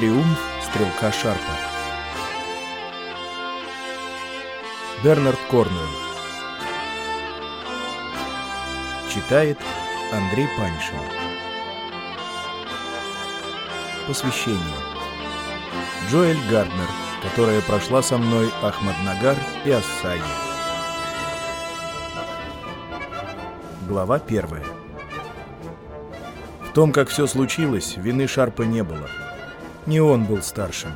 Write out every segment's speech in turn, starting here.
Триумф стрелка Шарпа. Бернард Корнуэлл. Читает Андрей Паншин. Посвящение. Джоэль Гарднер, которая прошла со мной Ахмаднагар и Ассаги. Глава первая. В том, как все случилось, вины Шарпа не было. Не он был старшим.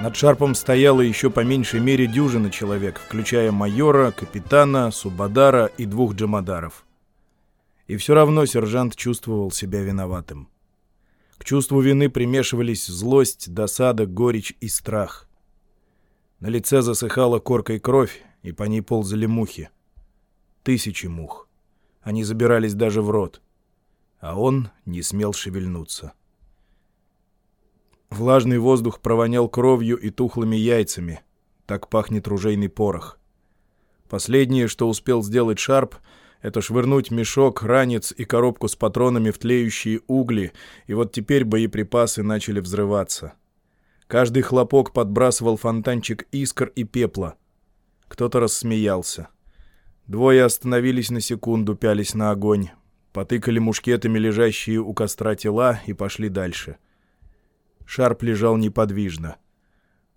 Над Шарпом стояло еще по меньшей мере дюжина человек, включая майора, капитана, субадара и двух джамадаров. И все равно сержант чувствовал себя виноватым. К чувству вины примешивались злость, досада, горечь и страх. На лице засыхала коркой кровь, и по ней ползали мухи. Тысячи мух. Они забирались даже в рот. А он не смел шевельнуться. Влажный воздух провонял кровью и тухлыми яйцами. Так пахнет ружейный порох. Последнее, что успел сделать Шарп, это швырнуть мешок, ранец и коробку с патронами в тлеющие угли, и вот теперь боеприпасы начали взрываться. Каждый хлопок подбрасывал фонтанчик искр и пепла. Кто-то рассмеялся. Двое остановились на секунду, пялись на огонь, потыкали мушкетами лежащие у костра тела и пошли дальше. Шарп лежал неподвижно.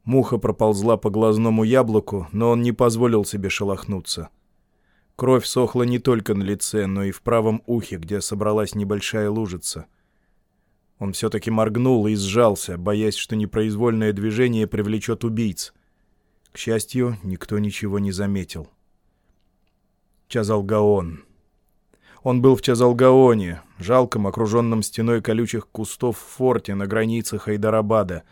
Муха проползла по глазному яблоку, но он не позволил себе шелохнуться. Кровь сохла не только на лице, но и в правом ухе, где собралась небольшая лужица. Он все-таки моргнул и сжался, боясь, что непроизвольное движение привлечет убийц. К счастью, никто ничего не заметил. Чазалгаон. Он был в Чазалгаоне, жалком, окруженном стеной колючих кустов форте на границе Хайдарабада.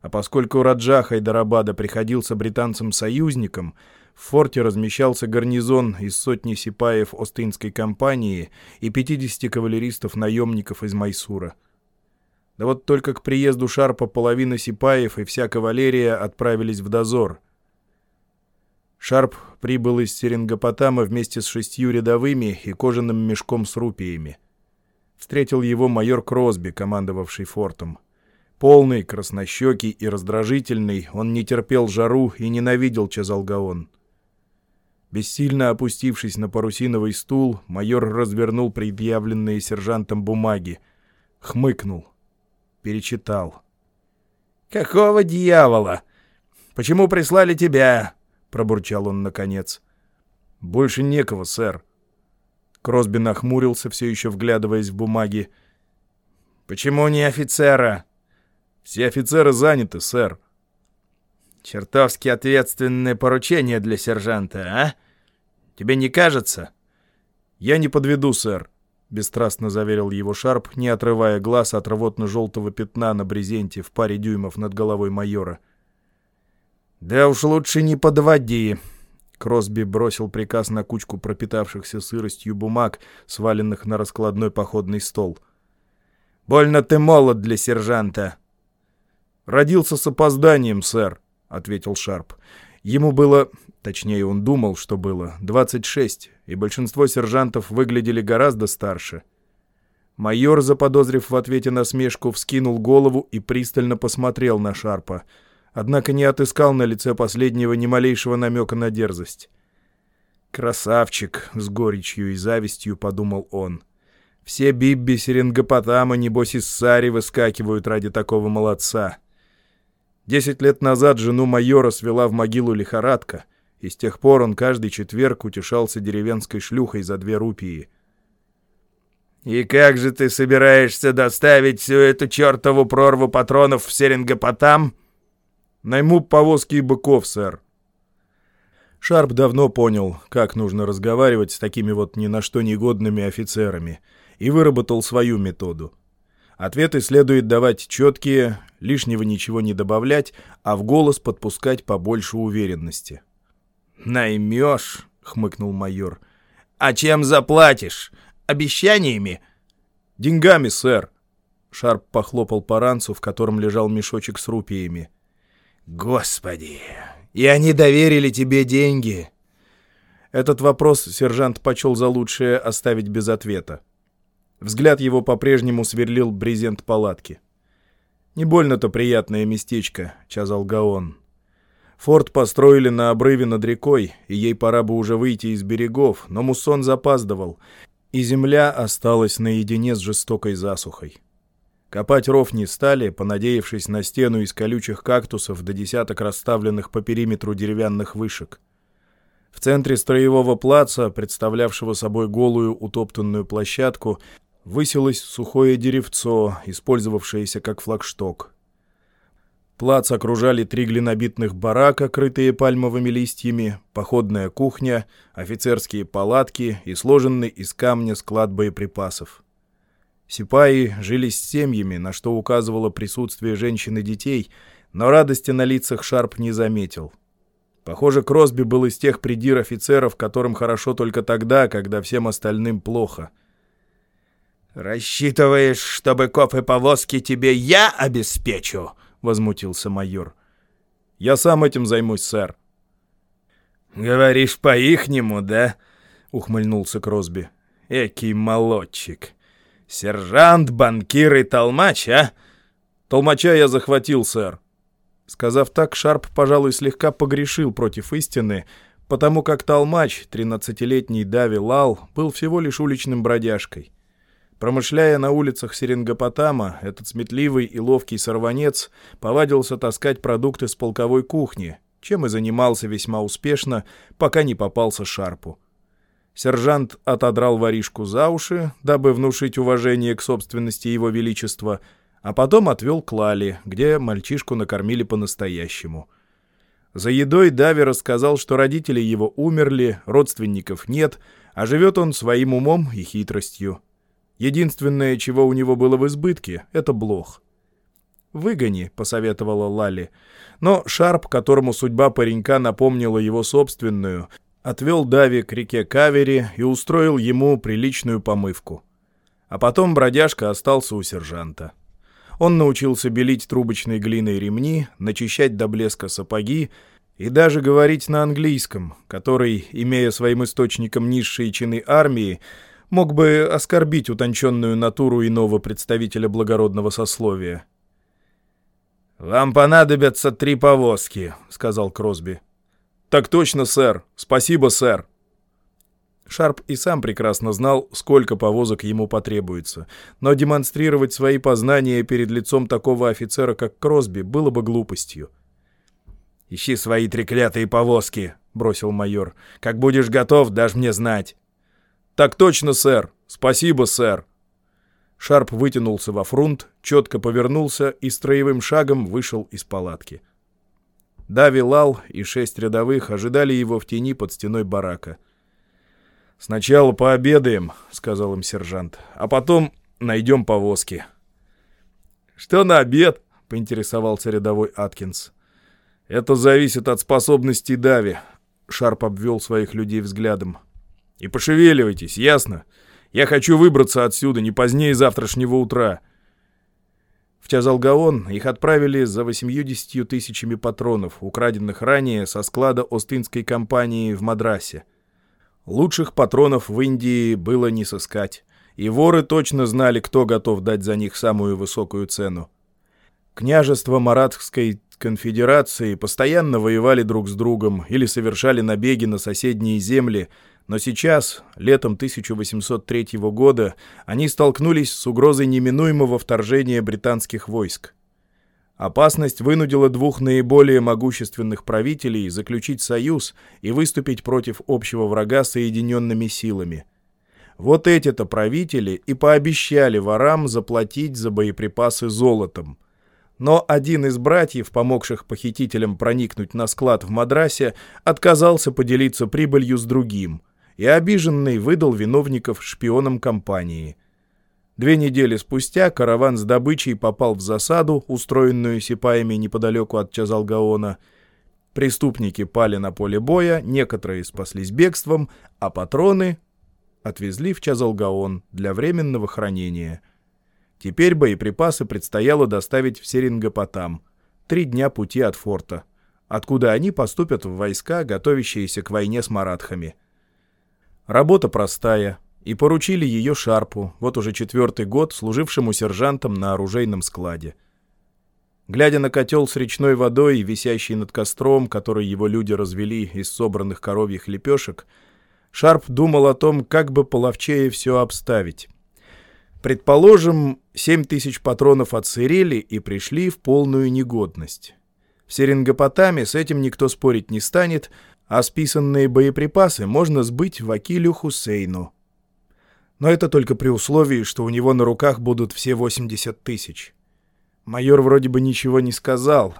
А поскольку Раджа Хайдарабада приходился британцам-союзникам, в форте размещался гарнизон из сотни сипаев Остинской компании и 50 кавалеристов-наемников из Майсура. Да вот только к приезду Шарпа половина сипаев и вся кавалерия отправились в дозор — Шарп прибыл из Серингопотама вместе с шестью рядовыми и кожаным мешком с рупиями. Встретил его майор Кросби, командовавший фортом. Полный, краснощекий и раздражительный, он не терпел жару и ненавидел Чазалгаон. Бессильно опустившись на парусиновый стул, майор развернул предъявленные сержантом бумаги. Хмыкнул. Перечитал. «Какого дьявола? Почему прислали тебя? — пробурчал он наконец. «Больше некого, сэр». Кросби нахмурился, все еще вглядываясь в бумаги. «Почему не офицера?» «Все офицеры заняты, сэр». «Чертовски ответственное поручение для сержанта, а? Тебе не кажется?» «Я не подведу, сэр», — бесстрастно заверил его Шарп, не отрывая глаз от рвотно-желтого пятна на брезенте в паре дюймов над головой майора. «Да уж лучше не подводи!» Кросби бросил приказ на кучку пропитавшихся сыростью бумаг, сваленных на раскладной походный стол. «Больно ты молод для сержанта!» «Родился с опозданием, сэр», — ответил Шарп. Ему было, точнее он думал, что было, 26, и большинство сержантов выглядели гораздо старше. Майор, заподозрив в ответе на смешку, вскинул голову и пристально посмотрел на Шарпа — однако не отыскал на лице последнего ни малейшего намека на дерзость. «Красавчик!» — с горечью и завистью подумал он. «Все Бибби Серингопотама, небось, из Сари выскакивают ради такого молодца». Десять лет назад жену майора свела в могилу лихорадка, и с тех пор он каждый четверг утешался деревенской шлюхой за две рупии. «И как же ты собираешься доставить всю эту чертову прорву патронов в Серингопотам?» Найму повозки и быков, сэр». Шарп давно понял, как нужно разговаривать с такими вот ни на что негодными офицерами, и выработал свою методу. Ответы следует давать четкие, лишнего ничего не добавлять, а в голос подпускать побольше уверенности. «Наймешь?» — хмыкнул майор. «А чем заплатишь? Обещаниями?» «Деньгами, сэр». Шарп похлопал по ранцу, в котором лежал мешочек с рупиями. «Господи! И они доверили тебе деньги!» Этот вопрос сержант почел за лучшее оставить без ответа. Взгляд его по-прежнему сверлил брезент палатки. Не больно-то приятное местечко, Чазалгаон. Форт построили на обрыве над рекой, и ей пора бы уже выйти из берегов, но муссон запаздывал, и земля осталась наедине с жестокой засухой. Копать ров не стали, понадеявшись на стену из колючих кактусов до десяток расставленных по периметру деревянных вышек. В центре строевого плаца, представлявшего собой голую утоптанную площадку, высилось сухое деревцо, использовавшееся как флагшток. Плац окружали три глинобитных барака, крытые пальмовыми листьями, походная кухня, офицерские палатки и сложенный из камня склад боеприпасов. Сипаи жили с семьями, на что указывало присутствие женщин и детей, но радости на лицах Шарп не заметил. Похоже, Кросби был из тех придир-офицеров, которым хорошо только тогда, когда всем остальным плохо. «Рассчитываешь, чтобы кофе повозки тебе я обеспечу?» — возмутился майор. «Я сам этим займусь, сэр». «Говоришь по-ихнему, да?» — ухмыльнулся Кросби. «Экий молодчик. Сержант, банкир и толмач, а?» «Толмача я захватил, сэр». Сказав так, Шарп, пожалуй, слегка погрешил против истины, потому как толмач, тринадцатилетний Дави Лал, был всего лишь уличным бродяжкой. Промышляя на улицах Серингопотама, этот сметливый и ловкий сорванец повадился таскать продукты с полковой кухни, чем и занимался весьма успешно, пока не попался Шарпу. Сержант отодрал воришку за уши, дабы внушить уважение к собственности его величества, а потом отвел к Лали, где мальчишку накормили по-настоящему. За едой Дави рассказал, что родители его умерли, родственников нет, а живет он своим умом и хитростью. Единственное, чего у него было в избытке, — это блох. «Выгони», — посоветовала Лали. Но Шарп, которому судьба паренька напомнила его собственную, отвел Дави к реке Кавери и устроил ему приличную помывку. А потом бродяжка остался у сержанта. Он научился белить трубочной глиной ремни, начищать до блеска сапоги и даже говорить на английском, который, имея своим источником низшие чины армии, мог бы оскорбить утонченную натуру иного представителя благородного сословия. «Вам понадобятся три повозки», — сказал Кросби. «Так точно, сэр. Спасибо, сэр». Шарп и сам прекрасно знал, сколько повозок ему потребуется, но демонстрировать свои познания перед лицом такого офицера, как Кросби, было бы глупостью. «Ищи свои треклятые повозки», — бросил майор. «Как будешь готов, дашь мне знать». «Так точно, сэр! Спасибо, сэр!» Шарп вытянулся во фрунт, четко повернулся и строевым шагом вышел из палатки. Дави Лал и шесть рядовых ожидали его в тени под стеной барака. «Сначала пообедаем», — сказал им сержант, — «а потом найдем повозки». «Что на обед?» — поинтересовался рядовой Аткинс. «Это зависит от способностей Дави», — Шарп обвел своих людей взглядом. И пошевеливайтесь, ясно? Я хочу выбраться отсюда не позднее завтрашнего утра. В Чазалгаон их отправили за 80 тысячами патронов, украденных ранее со склада Остинской компании в Мадрасе. Лучших патронов в Индии было не сыскать, и воры точно знали, кто готов дать за них самую высокую цену. Княжество Маратской конфедерации постоянно воевали друг с другом или совершали набеги на соседние земли, но сейчас, летом 1803 года, они столкнулись с угрозой неминуемого вторжения британских войск. Опасность вынудила двух наиболее могущественных правителей заключить союз и выступить против общего врага соединенными силами. Вот эти-то правители и пообещали ворам заплатить за боеприпасы золотом. Но один из братьев, помогших похитителям проникнуть на склад в Мадрасе, отказался поделиться прибылью с другим – и обиженный выдал виновников шпионам компании. Две недели спустя караван с добычей попал в засаду, устроенную сипаями неподалеку от Чазалгаона. Преступники пали на поле боя, некоторые спаслись бегством, а патроны отвезли в Чазалгаон для временного хранения. Теперь боеприпасы предстояло доставить в Серингопотам, три дня пути от форта, откуда они поступят в войска, готовящиеся к войне с маратхами. Работа простая, и поручили ее Шарпу, вот уже четвертый год, служившему сержантом на оружейном складе. Глядя на котел с речной водой, висящий над костром, который его люди развели из собранных коровьих лепешек, Шарп думал о том, как бы половчее все обставить. Предположим, 7 тысяч патронов отсырели и пришли в полную негодность. В Серингопотаме с этим никто спорить не станет, а списанные боеприпасы можно сбыть в Акилю Хусейну. Но это только при условии, что у него на руках будут все 80 тысяч. Майор вроде бы ничего не сказал.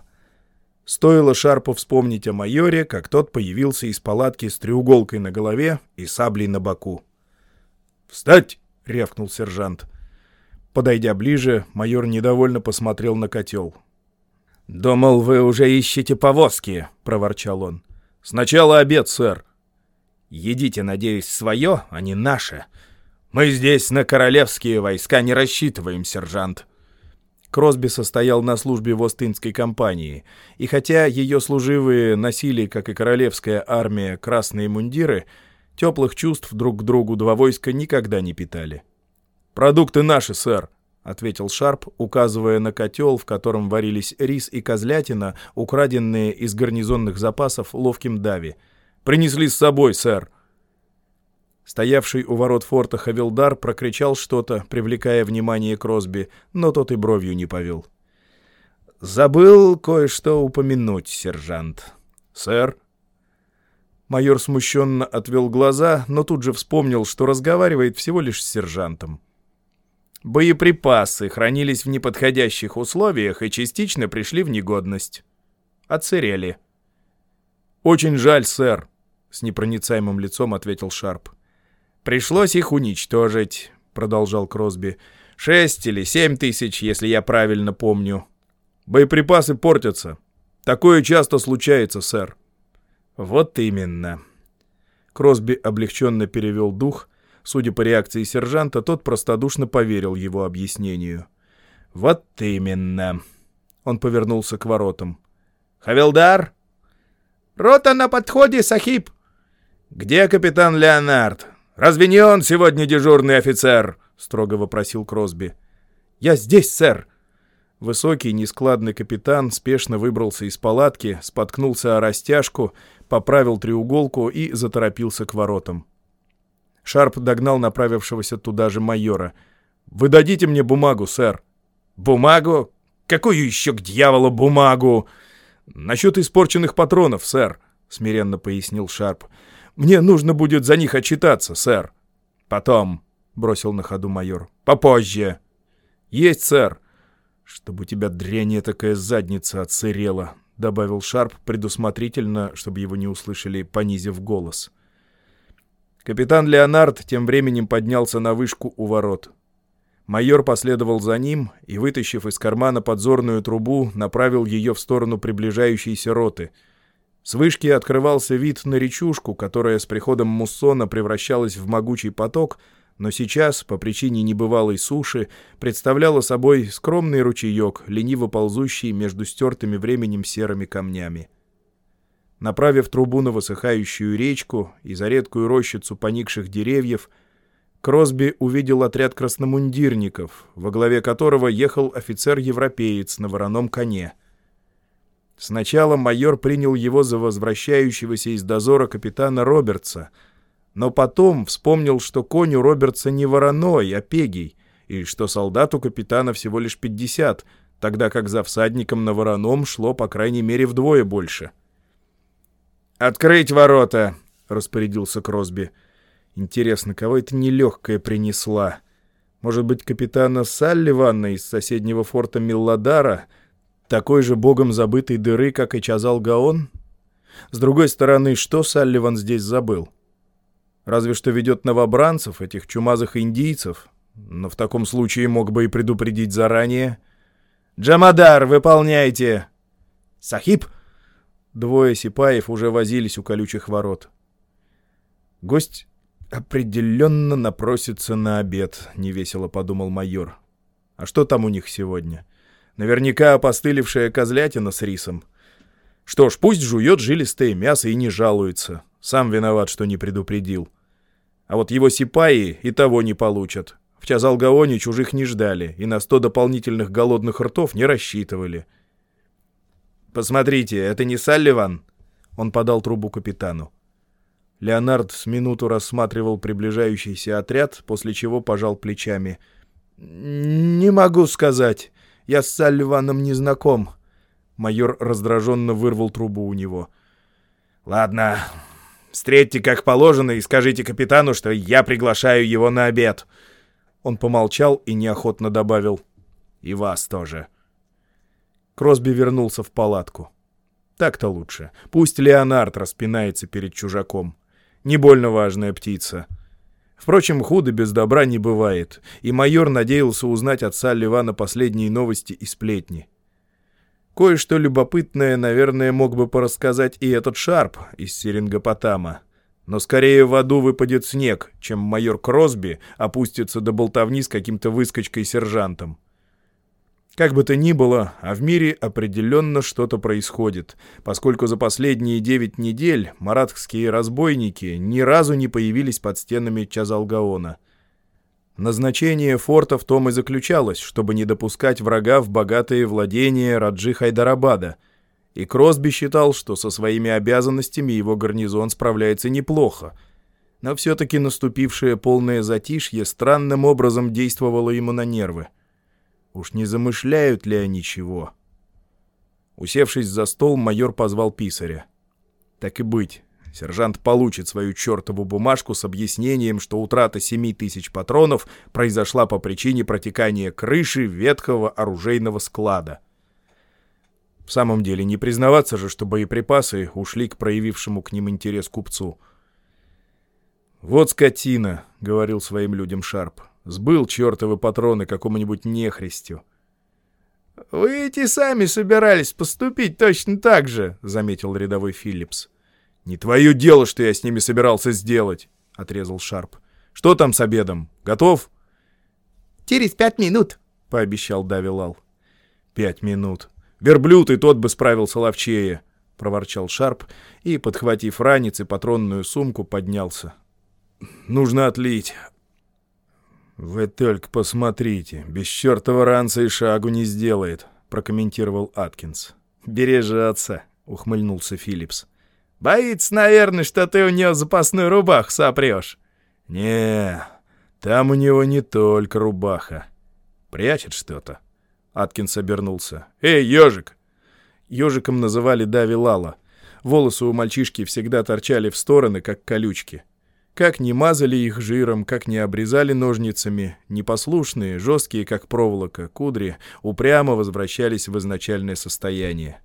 Стоило Шарпу вспомнить о майоре, как тот появился из палатки с треуголкой на голове и саблей на боку. «Встать!» — рявкнул сержант. Подойдя ближе, майор недовольно посмотрел на котел. «Думал, вы уже ищете повозки», — проворчал он. «Сначала обед, сэр. Едите, надеюсь, свое, а не наше. Мы здесь на королевские войска не рассчитываем, сержант». Кросби состоял на службе в Остинской компании, и хотя ее служивые носили, как и королевская армия, красные мундиры, теплых чувств друг к другу два войска никогда не питали. «Продукты наши, сэр», — ответил Шарп, указывая на котел, в котором варились рис и козлятина, украденные из гарнизонных запасов ловким Дави. «Принесли с собой, сэр». Стоявший у ворот форта Хавилдар прокричал что-то, привлекая внимание Кросби, но тот и бровью не повел. «Забыл кое-что упомянуть, сержант». «Сэр?» Майор смущенно отвел глаза, но тут же вспомнил, что разговаривает всего лишь с сержантом. Боеприпасы хранились в неподходящих условиях и частично пришли в негодность. Отсырели. «Очень жаль, сэр», — с непроницаемым лицом ответил Шарп. «Пришлось их уничтожить», — продолжал Кросби. «Шесть или семь тысяч, если я правильно помню. Боеприпасы портятся. Такое часто случается, сэр». «Вот именно». Кросби облегченно перевел дух — Судя по реакции сержанта, тот простодушно поверил его объяснению. «Вот именно!» Он повернулся к воротам. «Хавелдар?» «Рота на подходе, Сахиб!» «Где капитан Леонард? Разве не он сегодня дежурный офицер?» — строго вопросил Кросби. «Я здесь, сэр!» Высокий, нескладный капитан спешно выбрался из палатки, споткнулся о растяжку, поправил треуголку и заторопился к воротам. Шарп догнал направившегося туда же майора. «Вы дадите мне бумагу, сэр?» «Бумагу? Какую еще к дьяволу бумагу?» «Насчет испорченных патронов, сэр», — смиренно пояснил Шарп. «Мне нужно будет за них отчитаться, сэр». «Потом», — бросил на ходу майор. «Попозже». «Есть, сэр». «Чтобы у тебя дрянья такая задница отсырела», — добавил Шарп предусмотрительно, чтобы его не услышали, понизив голос. Капитан Леонард тем временем поднялся на вышку у ворот. Майор последовал за ним и, вытащив из кармана подзорную трубу, направил ее в сторону приближающейся роты. С вышки открывался вид на речушку, которая с приходом муссона превращалась в могучий поток, но сейчас, по причине небывалой суши, представляла собой скромный ручеек, лениво ползущий между стертыми временем серыми камнями. Направив трубу на высыхающую речку и за редкую рощицу поникших деревьев, Кросби увидел отряд красномундирников, во главе которого ехал офицер-европеец на вороном коне. Сначала майор принял его за возвращающегося из дозора капитана Робертса, но потом вспомнил, что конь у Робертса не вороной, а пегий, и что солдату капитана всего лишь 50, тогда как за всадником на вороном шло по крайней мере вдвое больше — «Открыть ворота!» — распорядился Кросби. «Интересно, кого это нелегкая принесла? Может быть, капитана Салливана из соседнего форта Милладара, такой же богом забытой дыры, как и Чазал Гаон? С другой стороны, что Салливан здесь забыл? Разве что ведет новобранцев, этих чумазых индийцев, но в таком случае мог бы и предупредить заранее. «Джамадар, выполняйте!» «Сахиб!» Двое сипаев уже возились у колючих ворот. «Гость определенно напросится на обед», — невесело подумал майор. «А что там у них сегодня? Наверняка опостылевшая козлятина с рисом. Что ж, пусть жует жилистое мясо и не жалуется. Сам виноват, что не предупредил. А вот его сипаи и того не получат. В Чазалгаоне чужих не ждали и на сто дополнительных голодных ртов не рассчитывали». Посмотрите, это не Салливан?» Он подал трубу капитану. Леонард с минуту рассматривал приближающийся отряд, после чего пожал плечами. «Не могу сказать. Я с Салливаном не знаком». Майор раздраженно вырвал трубу у него. «Ладно, встретьте как положено и скажите капитану, что я приглашаю его на обед». Он помолчал и неохотно добавил. «И вас тоже». Кросби вернулся в палатку. Так-то лучше. Пусть Леонард распинается перед чужаком. Не больно важная птица. Впрочем, худо без добра не бывает, и майор надеялся узнать от Салливана последние новости и сплетни. Кое-что любопытное, наверное, мог бы порассказать и этот Шарп из Серингопотама. Но скорее в аду выпадет снег, чем майор Кросби опустится до болтовни с каким-то выскочкой-сержантом. Как бы то ни было, а в мире определенно что-то происходит, поскольку за последние девять недель маратские разбойники ни разу не появились под стенами Чазалгаона — Назначение форта в том и заключалось, чтобы не допускать врага в богатые владения Раджи Хайдарабада, и Кросби считал, что со своими обязанностями его гарнизон справляется неплохо, но все-таки наступившее полное затишье странным образом действовало ему на нервы. Уж не замышляют ли они чего? Усевшись за стол, майор позвал писаря. «Так и быть, Сержант получит свою чертову бумажку с объяснением, что утрата 7 тысяч патронов произошла по причине протекания крыши ветхого оружейного склада. В самом деле, не признаваться же, что боеприпасы ушли к проявившему к ним интерес купцу. «Вот скотина», — говорил своим людям Шарп, — «сбыл чертовы патроны какому-нибудь нехристю». «Вы эти сами собирались поступить точно так же», — заметил рядовой Филлипс. «Не твое дело, что я с ними собирался сделать», — отрезал Шарп. «Что там с обедом? Готов?» «Через пять минут», — пообещал Давилал. «Пять минут. Верблюд и тот бы справился ловчее», — проворчал Шарп и, подхватив ранец и патронную сумку, поднялся. «Нужно отлить». «Вы только посмотрите, без чертова ранца и шагу не сделает», — прокомментировал Аткинс. «Бережется», — ухмыльнулся Филлипс. Боится, наверное, что ты у него запасную рубаху сопрешь. Не, там у него не только рубаха. Прячет что-то. Аткинс обернулся. «Эй, ежик!» Ежиком называли Дави Лала. Волосы у мальчишки всегда торчали в стороны, как колючки. Как не мазали их жиром, как не обрезали ножницами, непослушные, жесткие, как проволока, кудри упрямо возвращались в изначальное состояние.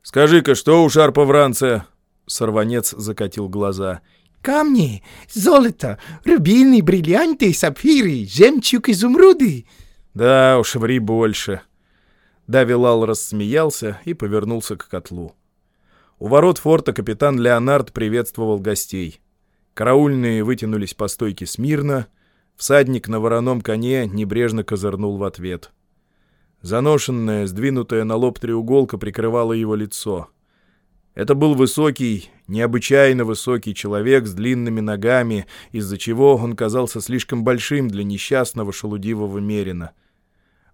«Скажи-ка, что у Шарпа в ранце?» Сорванец закатил глаза. «Камни, золото, рубины, бриллианты, сапфиры, жемчуг, изумруды». «Да уж, ври больше». Давилал рассмеялся и повернулся к котлу. У ворот форта капитан Леонард приветствовал гостей. Караульные вытянулись по стойке смирно, всадник на вороном коне небрежно козырнул в ответ. Заношенная, сдвинутая на лоб треуголка прикрывала его лицо — это был высокий, необычайно высокий человек с длинными ногами, из-за чего он казался слишком большим для несчастного шелудивого мерина.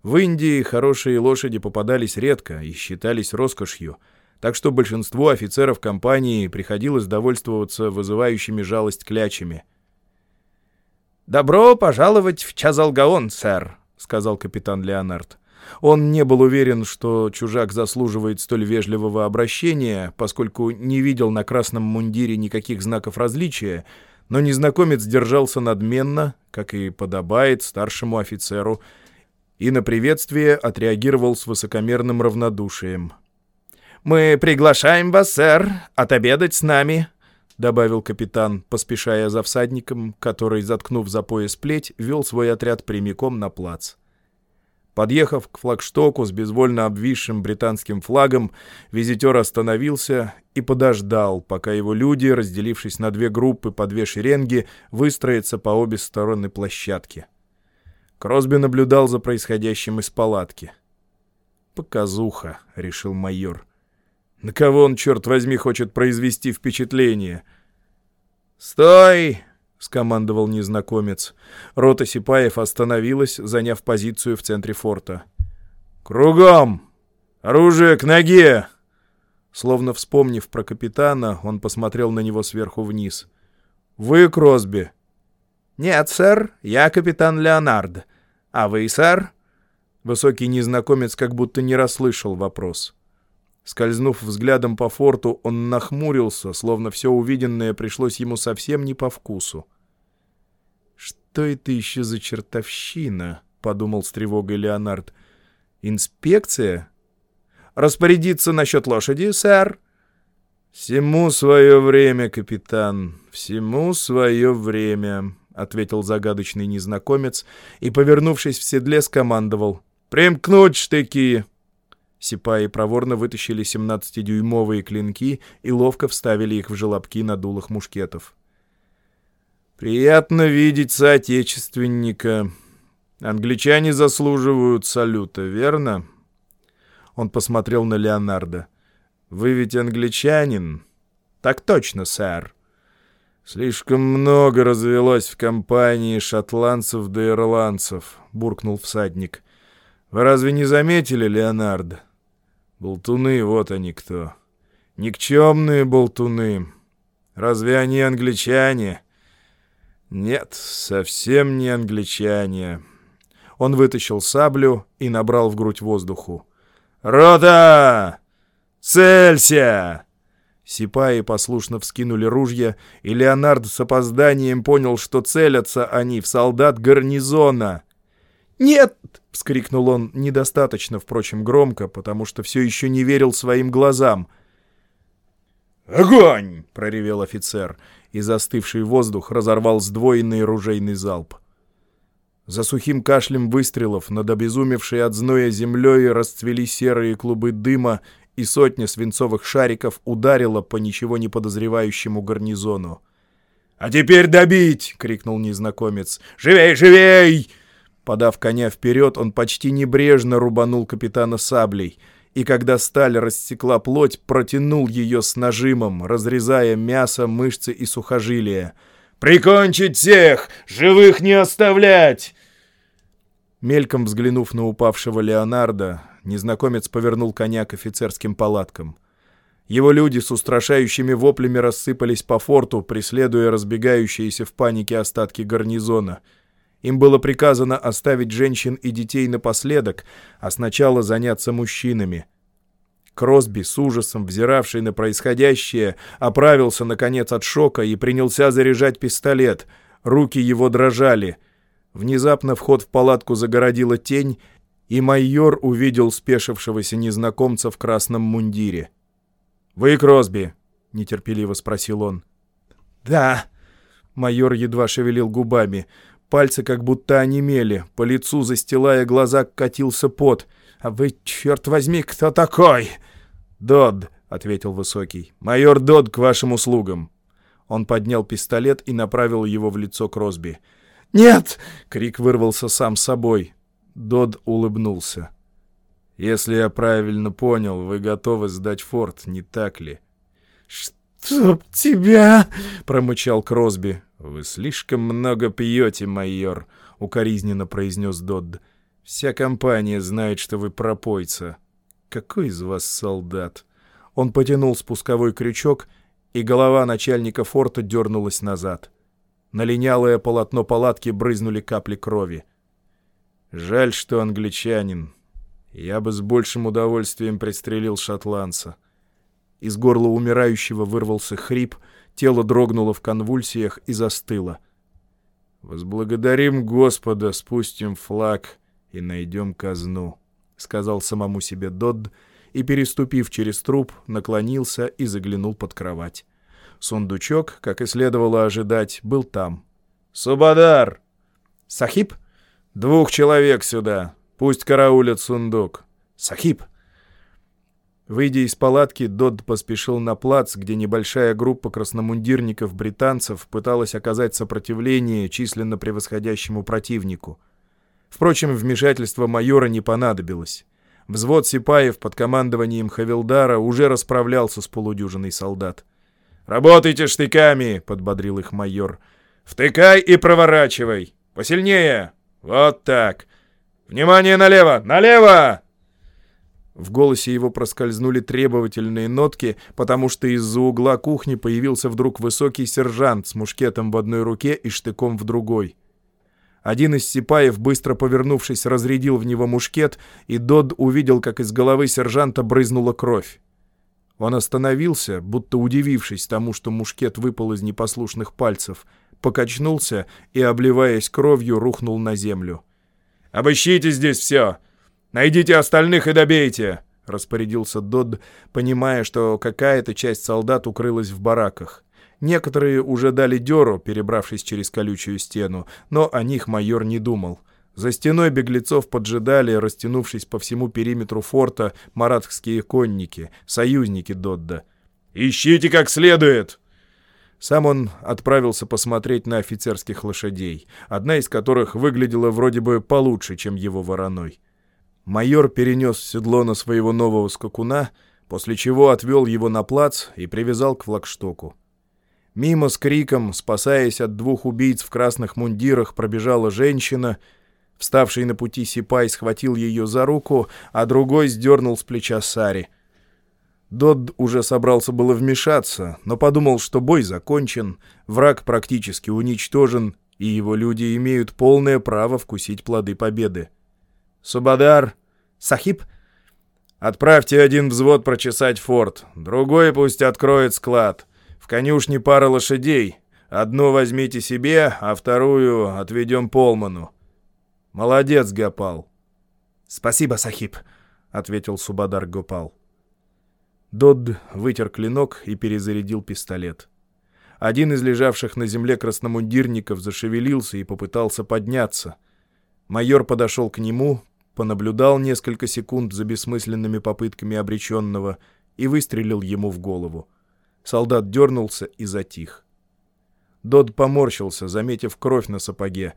В Индии хорошие лошади попадались редко и считались роскошью, так что большинству офицеров компании приходилось довольствоваться вызывающими жалость клячами. «Добро пожаловать в Чазалгаон, сэр», — сказал капитан Леонард. Он не был уверен, что чужак заслуживает столь вежливого обращения, поскольку не видел на красном мундире никаких знаков различия, но незнакомец держался надменно, как и подобает старшему офицеру, и на приветствие отреагировал с высокомерным равнодушием. «Мы приглашаем вас, сэр, отобедать с нами», — добавил капитан, поспешая за всадником, который, заткнув за пояс плеть, вел свой отряд прямиком на плац. Подъехав к флагштоку с безвольно обвисшим британским флагом, визитер остановился и подождал, пока его люди, разделившись на две группы по две шеренги, выстроятся по обе стороны площадки. Кросби наблюдал за происходящим из палатки. «Показуха», — решил майор. «На кого он, черт возьми, хочет произвести впечатление?» «Стой!» — скомандовал незнакомец. Рота Сипаев остановилась, заняв позицию в центре форта. «Кругом! Оружие к ноге!» Словно вспомнив про капитана, он посмотрел на него сверху вниз. «Вы Кросби?» «Нет, сэр, я капитан Леонард. А вы, сэр?» Высокий незнакомец как будто не расслышал вопрос. Скользнув взглядом по форту, он нахмурился, словно все увиденное пришлось ему совсем не по вкусу. «Что это еще за чертовщина?» — подумал с тревогой Леонард. «Инспекция? Распорядиться насчет лошади, сэр?» «Всему свое время, капитан, всему свое время», — ответил загадочный незнакомец и, повернувшись в седле, скомандовал. «Примкнуть штыки!» Сипаи проворно вытащили 17-дюймовые клинки и ловко вставили их в желобки на дулах мушкетов. «Приятно видеть соотечественника. Англичане заслуживают салюта, верно?» Он посмотрел на Леонардо. «Вы ведь англичанин?» «Так точно, сэр». «Слишком много развелось в компании шотландцев да ирландцев», — буркнул всадник. «Вы разве не заметили, Леонардо? Болтуны, вот они кто. Никчемные болтуны. Разве они англичане?» «Нет, совсем не англичане». Он вытащил саблю и набрал в грудь воздуху. «Рота! Целься!» Сипаи послушно вскинули ружья, и Леонард с опозданием понял, что целятся они в солдат гарнизона. «Нет!» — вскрикнул он недостаточно, впрочем, громко, потому что все еще не верил своим глазам. «Огонь!» — проревел офицер, и застывший воздух разорвал сдвоенный ружейный залп. За сухим кашлем выстрелов над обезумевшей от зноя землей расцвели серые клубы дыма, и сотня свинцовых шариков ударила по ничего не подозревающему гарнизону. «А теперь добить!» — крикнул незнакомец. «Живей, живей!» Подав коня вперед, он почти небрежно рубанул капитана саблей — и когда сталь рассекла плоть, протянул ее с нажимом, разрезая мясо, мышцы и сухожилия. «Прикончить всех! Живых не оставлять!» Мельком взглянув на упавшего Леонардо, незнакомец повернул коня к офицерским палаткам. Его люди с устрашающими воплями рассыпались по форту, преследуя разбегающиеся в панике остатки гарнизона — им было приказано оставить женщин и детей напоследок, а сначала заняться мужчинами. Кросби, с ужасом взиравший на происходящее, оправился, наконец, от шока и принялся заряжать пистолет. Руки его дрожали. Внезапно вход в палатку загородила тень, и майор увидел спешившегося незнакомца в красном мундире. «Вы Кросби?» — нетерпеливо спросил он. «Да». Майор едва шевелил губами. Пальцы как будто онемели, по лицу, застилая глаза, катился пот. «А вы, черт возьми, кто такой?» «Дод», — ответил Высокий. «Майор Дод к вашим услугам». Он поднял пистолет и направил его в лицо Кросби. «Нет!» — крик вырвался сам собой. Дод улыбнулся. «Если я правильно понял, вы готовы сдать форт, не так ли?» «Чтоб тебя!» — промычал Кросби. «Вы слишком много пьете, майор», — укоризненно произнес Додд. «Вся компания знает, что вы пропойца. Какой из вас солдат?» Он потянул спусковой крючок, и голова начальника форта дернулась назад. На линялое полотно палатки брызнули капли крови. «Жаль, что англичанин. Я бы с большим удовольствием пристрелил шотландца». Из горла умирающего вырвался хрип — Тело дрогнуло в конвульсиях и застыло. «Возблагодарим Господа, спустим флаг и найдем казну», — сказал самому себе Додд, и, переступив через труп, наклонился и заглянул под кровать. Сундучок, как и следовало ожидать, был там. «Субадар!» «Сахиб?» «Двух человек сюда. Пусть караулят сундук». «Сахиб!» Выйдя из палатки, Додд поспешил на плац, где небольшая группа красномундирников-британцев пыталась оказать сопротивление численно превосходящему противнику. Впрочем, вмешательство майора не понадобилось. Взвод сипаев под командованием Хавилдара уже расправлялся с полудюжиной солдат. «Работайте штыками!» — подбодрил их майор. «Втыкай и проворачивай! Посильнее! Вот так! Внимание налево! Налево!» В голосе его проскользнули требовательные нотки, потому что из-за угла кухни появился вдруг высокий сержант с мушкетом в одной руке и штыком в другой. Один из сипаев, быстро повернувшись, разрядил в него мушкет, и Дод увидел, как из головы сержанта брызнула кровь. Он остановился, будто удивившись тому, что мушкет выпал из непослушных пальцев, покачнулся и, обливаясь кровью, рухнул на землю. «Обыщите здесь все! Найдите остальных и добейте!» — распорядился Додд, понимая, что какая-то часть солдат укрылась в бараках. Некоторые уже дали дёру, перебравшись через колючую стену, но о них майор не думал. За стеной беглецов поджидали, растянувшись по всему периметру форта, маратские конники, союзники Додда. «Ищите как следует!» Сам он отправился посмотреть на офицерских лошадей, одна из которых выглядела вроде бы получше, чем его вороной. Майор перенес седло на своего нового скакуна, после чего отвел его на плац и привязал к флагштоку. Мимо с криком, спасаясь от двух убийц в красных мундирах, пробежала женщина. Вставший на пути Сипай схватил ее за руку, а другой сдернул с плеча Сари. Додд уже собрался было вмешаться, но подумал, что бой закончен, враг практически уничтожен, и его люди имеют полное право вкусить плоды победы. «Субадар! Сахиб!» «Отправьте один взвод прочесать форт, другой пусть откроет склад. В конюшне пара лошадей. Одну возьмите себе, а вторую отведем Полману. Молодец, Гопал!» «Спасибо, Сахиб!» — ответил Субадар Гопал. Додд вытер клинок и перезарядил пистолет. Один из лежавших на земле красномундирников зашевелился и попытался подняться. Майор подошел к нему, понаблюдал несколько секунд за бессмысленными попытками обреченного и выстрелил ему в голову. Солдат дернулся и затих. Дод поморщился, заметив кровь на сапоге,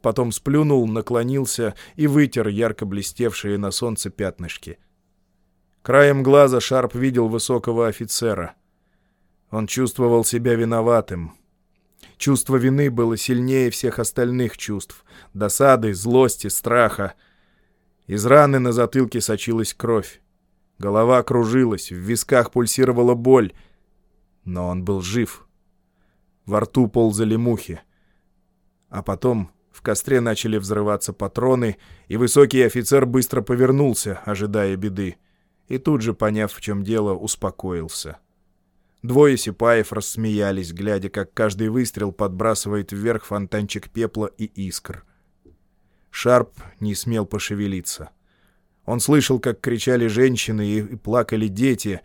потом сплюнул, наклонился и вытер ярко блестевшие на солнце пятнышки. Краем глаза Шарп видел высокого офицера. Он чувствовал себя виноватым. Чувство вины было сильнее всех остальных чувств — досады, злости, страха — из раны на затылке сочилась кровь. Голова кружилась, в висках пульсировала боль. Но он был жив. Во рту ползали мухи. А потом в костре начали взрываться патроны, и высокий офицер быстро повернулся, ожидая беды. И тут же, поняв, в чем дело, успокоился. Двое сипаев рассмеялись, глядя, как каждый выстрел подбрасывает вверх фонтанчик пепла и искр — Шарп не смел пошевелиться. Он слышал, как кричали женщины и плакали дети,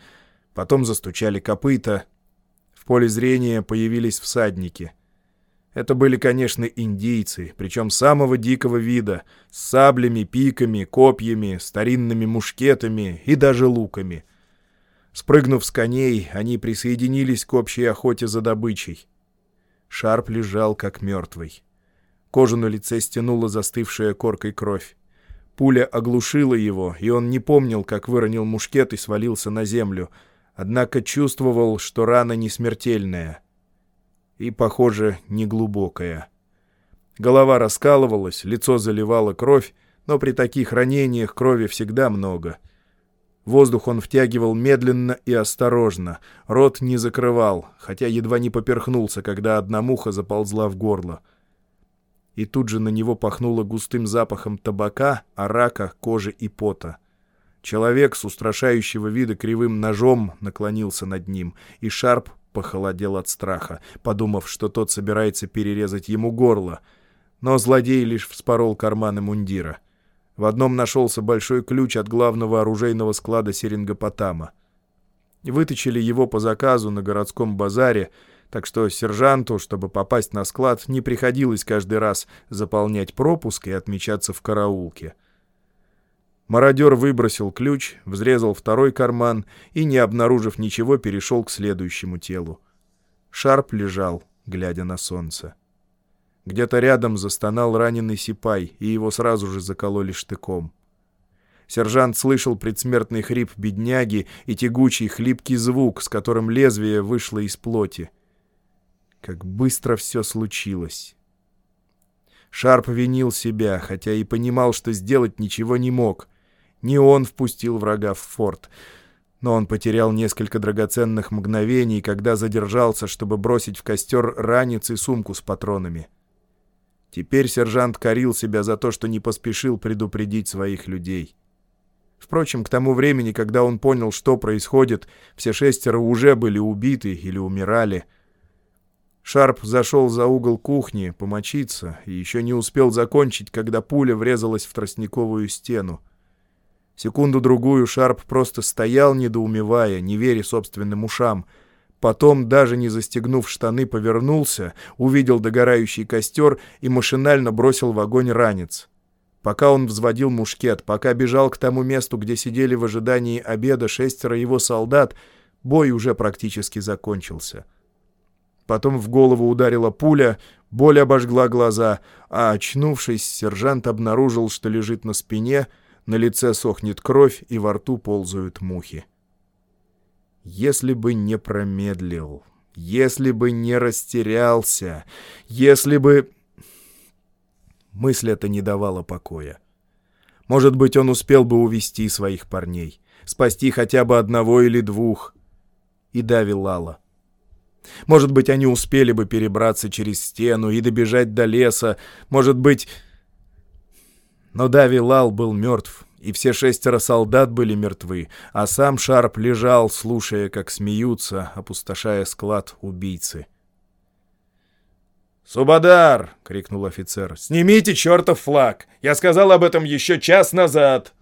потом застучали копыта. В поле зрения появились всадники. Это были, конечно, индийцы, причем самого дикого вида, с саблями, пиками, копьями, старинными мушкетами и даже луками. Спрыгнув с коней, они присоединились к общей охоте за добычей. Шарп лежал как мертвый. Кожу на лице стянула застывшая коркой кровь. Пуля оглушила его, и он не помнил, как выронил мушкет и свалился на землю, однако чувствовал, что рана не смертельная и, похоже, не глубокая. Голова раскалывалась, лицо заливало кровь, но при таких ранениях крови всегда много. Воздух он втягивал медленно и осторожно, рот не закрывал, хотя едва не поперхнулся, когда одна муха заползла в горло — и тут же на него пахнуло густым запахом табака, арака, кожи и пота. Человек с устрашающего вида кривым ножом наклонился над ним, и Шарп похолодел от страха, подумав, что тот собирается перерезать ему горло. Но злодей лишь вспорол карманы мундира. В одном нашелся большой ключ от главного оружейного склада Серингопотама. Выточили его по заказу на городском базаре — так что сержанту, чтобы попасть на склад, не приходилось каждый раз заполнять пропуск и отмечаться в караулке. Мародер выбросил ключ, взрезал второй карман и, не обнаружив ничего, перешел к следующему телу. Шарп лежал, глядя на солнце. Где-то рядом застонал раненый сипай, и его сразу же закололи штыком. Сержант слышал предсмертный хрип бедняги и тягучий хлипкий звук, с которым лезвие вышло из плоти. Как быстро все случилось. Шарп винил себя, хотя и понимал, что сделать ничего не мог. Не он впустил врага в форт. Но он потерял несколько драгоценных мгновений, когда задержался, чтобы бросить в костер ранец и сумку с патронами. Теперь сержант корил себя за то, что не поспешил предупредить своих людей. Впрочем, к тому времени, когда он понял, что происходит, все шестеро уже были убиты или умирали. Шарп зашел за угол кухни помочиться и еще не успел закончить, когда пуля врезалась в тростниковую стену. Секунду-другую Шарп просто стоял, недоумевая, не веря собственным ушам. Потом, даже не застегнув штаны, повернулся, увидел догорающий костер и машинально бросил в огонь ранец. Пока он взводил мушкет, пока бежал к тому месту, где сидели в ожидании обеда шестеро его солдат, бой уже практически закончился. Потом в голову ударила пуля, боль обожгла глаза, а, очнувшись, сержант обнаружил, что лежит на спине — на лице сохнет кровь и во рту ползают мухи. Если бы не промедлил, если бы не растерялся, если бы... Мысль эта не давала покоя. Может быть, он успел бы увести своих парней, спасти хотя бы одного или двух. И Дави Лала. Может быть, они успели бы перебраться через стену и добежать до леса. Может быть... Но Дави Лал был мертв, и все шестеро солдат были мертвы, а сам Шарп лежал, слушая, как смеются, опустошая склад убийцы. «Субадар!» — крикнул офицер. «Снимите чертов флаг! Я сказал об этом еще час назад!»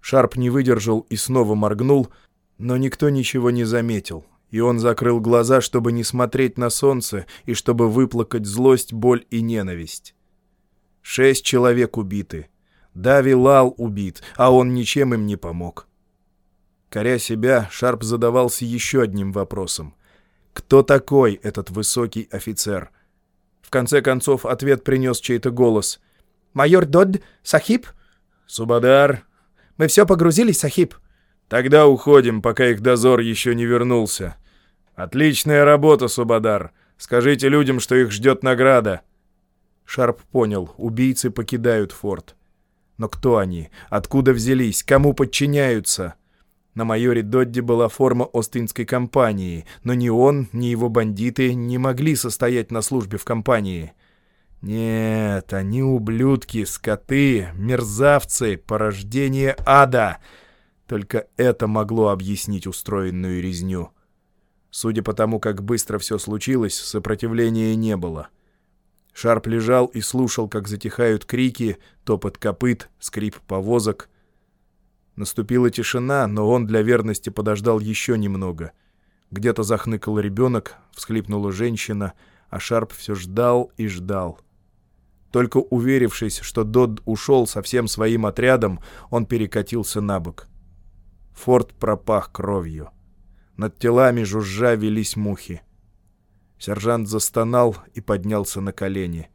Шарп не выдержал и снова моргнул, но никто ничего не заметил, и он закрыл глаза, чтобы не смотреть на солнце и чтобы выплакать злость, боль и ненависть. Шесть человек убиты. Дави Лал убит, а он ничем им не помог. Коря себя, Шарп задавался еще одним вопросом. Кто такой этот высокий офицер? В конце концов, ответ принес чей-то голос. «Майор Додд? Сахиб?» «Субадар?» «Мы все погрузились, Сахиб?» «Тогда уходим, пока их дозор еще не вернулся. Отличная работа, Субадар. Скажите людям, что их ждет награда». Шарп понял, убийцы покидают форт. Но кто они? Откуда взялись? Кому подчиняются? На майоре Додди была форма Остинской компании, но ни он, ни его бандиты не могли состоять на службе в компании. Нет, они ублюдки, скоты, мерзавцы, порождение ада. Только это могло объяснить устроенную резню. Судя по тому, как быстро все случилось, сопротивления не было. Шарп лежал и слушал, как затихают крики, топот копыт, скрип повозок. Наступила тишина, но он для верности подождал еще немного. Где-то захныкал ребенок, всхлипнула женщина, а Шарп все ждал и ждал. Только уверившись, что Дод ушел со всем своим отрядом, он перекатился на бок. Форт пропах кровью. Над телами жужжа велись мухи. Сержант застонал и поднялся на колени.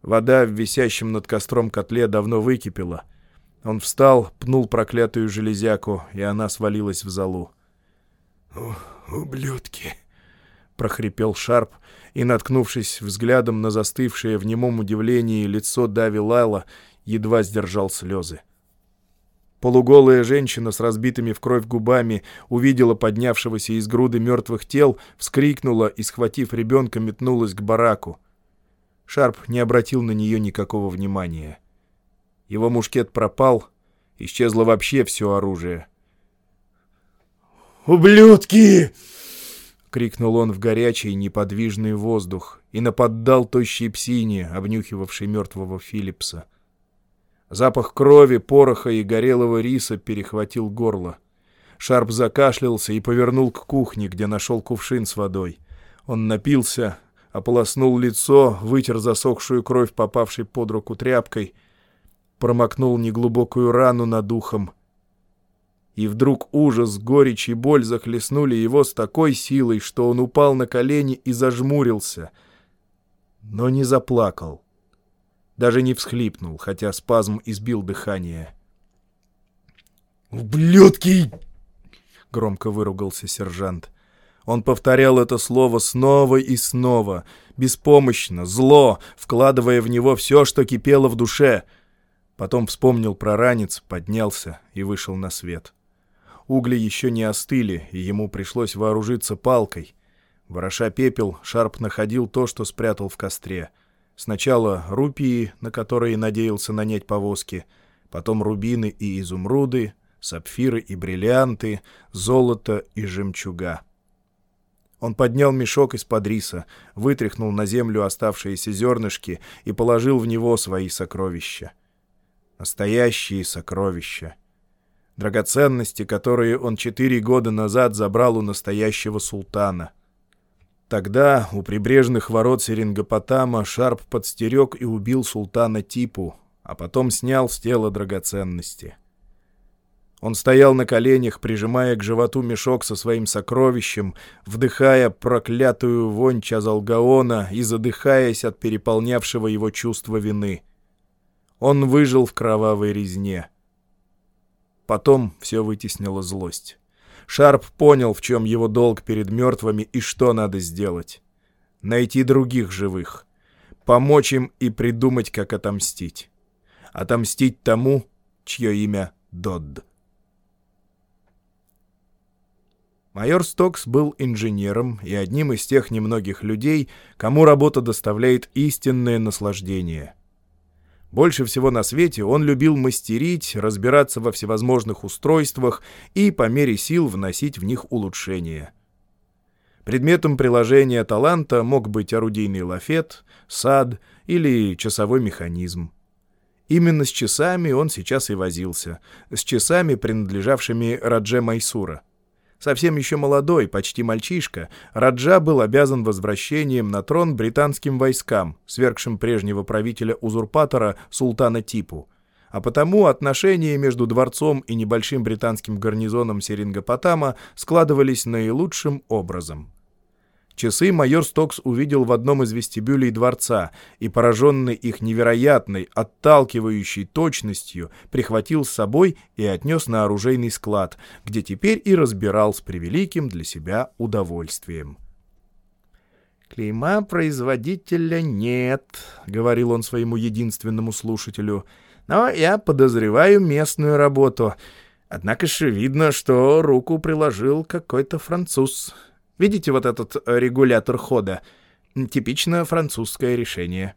Вода в висящем над костром котле давно выкипела. Он встал, пнул проклятую железяку, и она свалилась в залу. «Ублюдки!» — прохрипел Шарп, и, наткнувшись взглядом на застывшее в немом удивлении лицо Дави Лайла, едва сдержал слезы. Полуголая женщина с разбитыми в кровь губами увидела поднявшегося из груды мертвых тел, вскрикнула и, схватив ребенка, метнулась к бараку. Шарп не обратил на нее никакого внимания. Его мушкет пропал, исчезло вообще все оружие. «Ублюдки!» — крикнул он в горячий неподвижный воздух и наподдал тощей псине, обнюхивавшей мертвого Филлипса. — Запах крови, пороха и горелого риса перехватил горло. Шарп закашлялся и повернул к кухне, где нашел кувшин с водой. Он напился, ополоснул лицо, вытер засохшую кровь, попавшей под руку тряпкой, промокнул неглубокую рану над ухом. И вдруг ужас, горечь и боль захлестнули его с такой силой, что он упал на колени и зажмурился, но не заплакал даже не всхлипнул, хотя спазм избил дыхание. «Ублюдки!» — громко выругался сержант. Он повторял это слово снова и снова, беспомощно, зло, вкладывая в него все, что кипело в душе. Потом вспомнил про ранец, поднялся и вышел на свет. Угли еще не остыли, и ему пришлось вооружиться палкой. Вороша пепел, Шарп находил то, что спрятал в костре. Сначала рупии, на которые надеялся нанять повозки, потом рубины и изумруды, сапфиры и бриллианты, золото и жемчуга. Он поднял мешок из-под риса, вытряхнул на землю оставшиеся зернышки и положил в него свои сокровища. Настоящие сокровища. Драгоценности, которые он четыре года назад забрал у настоящего султана. Тогда у прибрежных ворот Серингопотама Шарп подстерег и убил султана Типу, а потом снял с тела драгоценности. Он стоял на коленях, прижимая к животу мешок со своим сокровищем, вдыхая проклятую вонь Чазалгаона и задыхаясь от переполнявшего его чувства вины. Он выжил в кровавой резне. Потом все вытеснило злость. Шарп понял, в чем его долг перед мертвыми и что надо сделать. Найти других живых. Помочь им и придумать, как отомстить. Отомстить тому, чье имя Додд. Майор Стокс был инженером и одним из тех немногих людей, кому работа доставляет истинное наслаждение. Больше всего на свете он любил мастерить, разбираться во всевозможных устройствах и по мере сил вносить в них улучшения. Предметом приложения таланта мог быть орудийный лафет, сад или часовой механизм. Именно с часами он сейчас и возился, с часами, принадлежавшими Радже Майсура. Совсем еще молодой, почти мальчишка, Раджа был обязан возвращением на трон британским войскам, свергшим прежнего правителя-узурпатора султана Типу. А потому отношения между дворцом и небольшим британским гарнизоном Серингопотама складывались наилучшим образом. Часы майор Стокс увидел в одном из вестибюлей дворца и, пораженный их невероятной, отталкивающей точностью, прихватил с собой и отнес на оружейный склад, где теперь и разбирал с превеликим для себя удовольствием. «Клейма производителя нет», — говорил он своему единственному слушателю, — «но я подозреваю местную работу. Однако же видно, что руку приложил какой-то француз». Видите вот этот э, регулятор хода? Типично французское решение.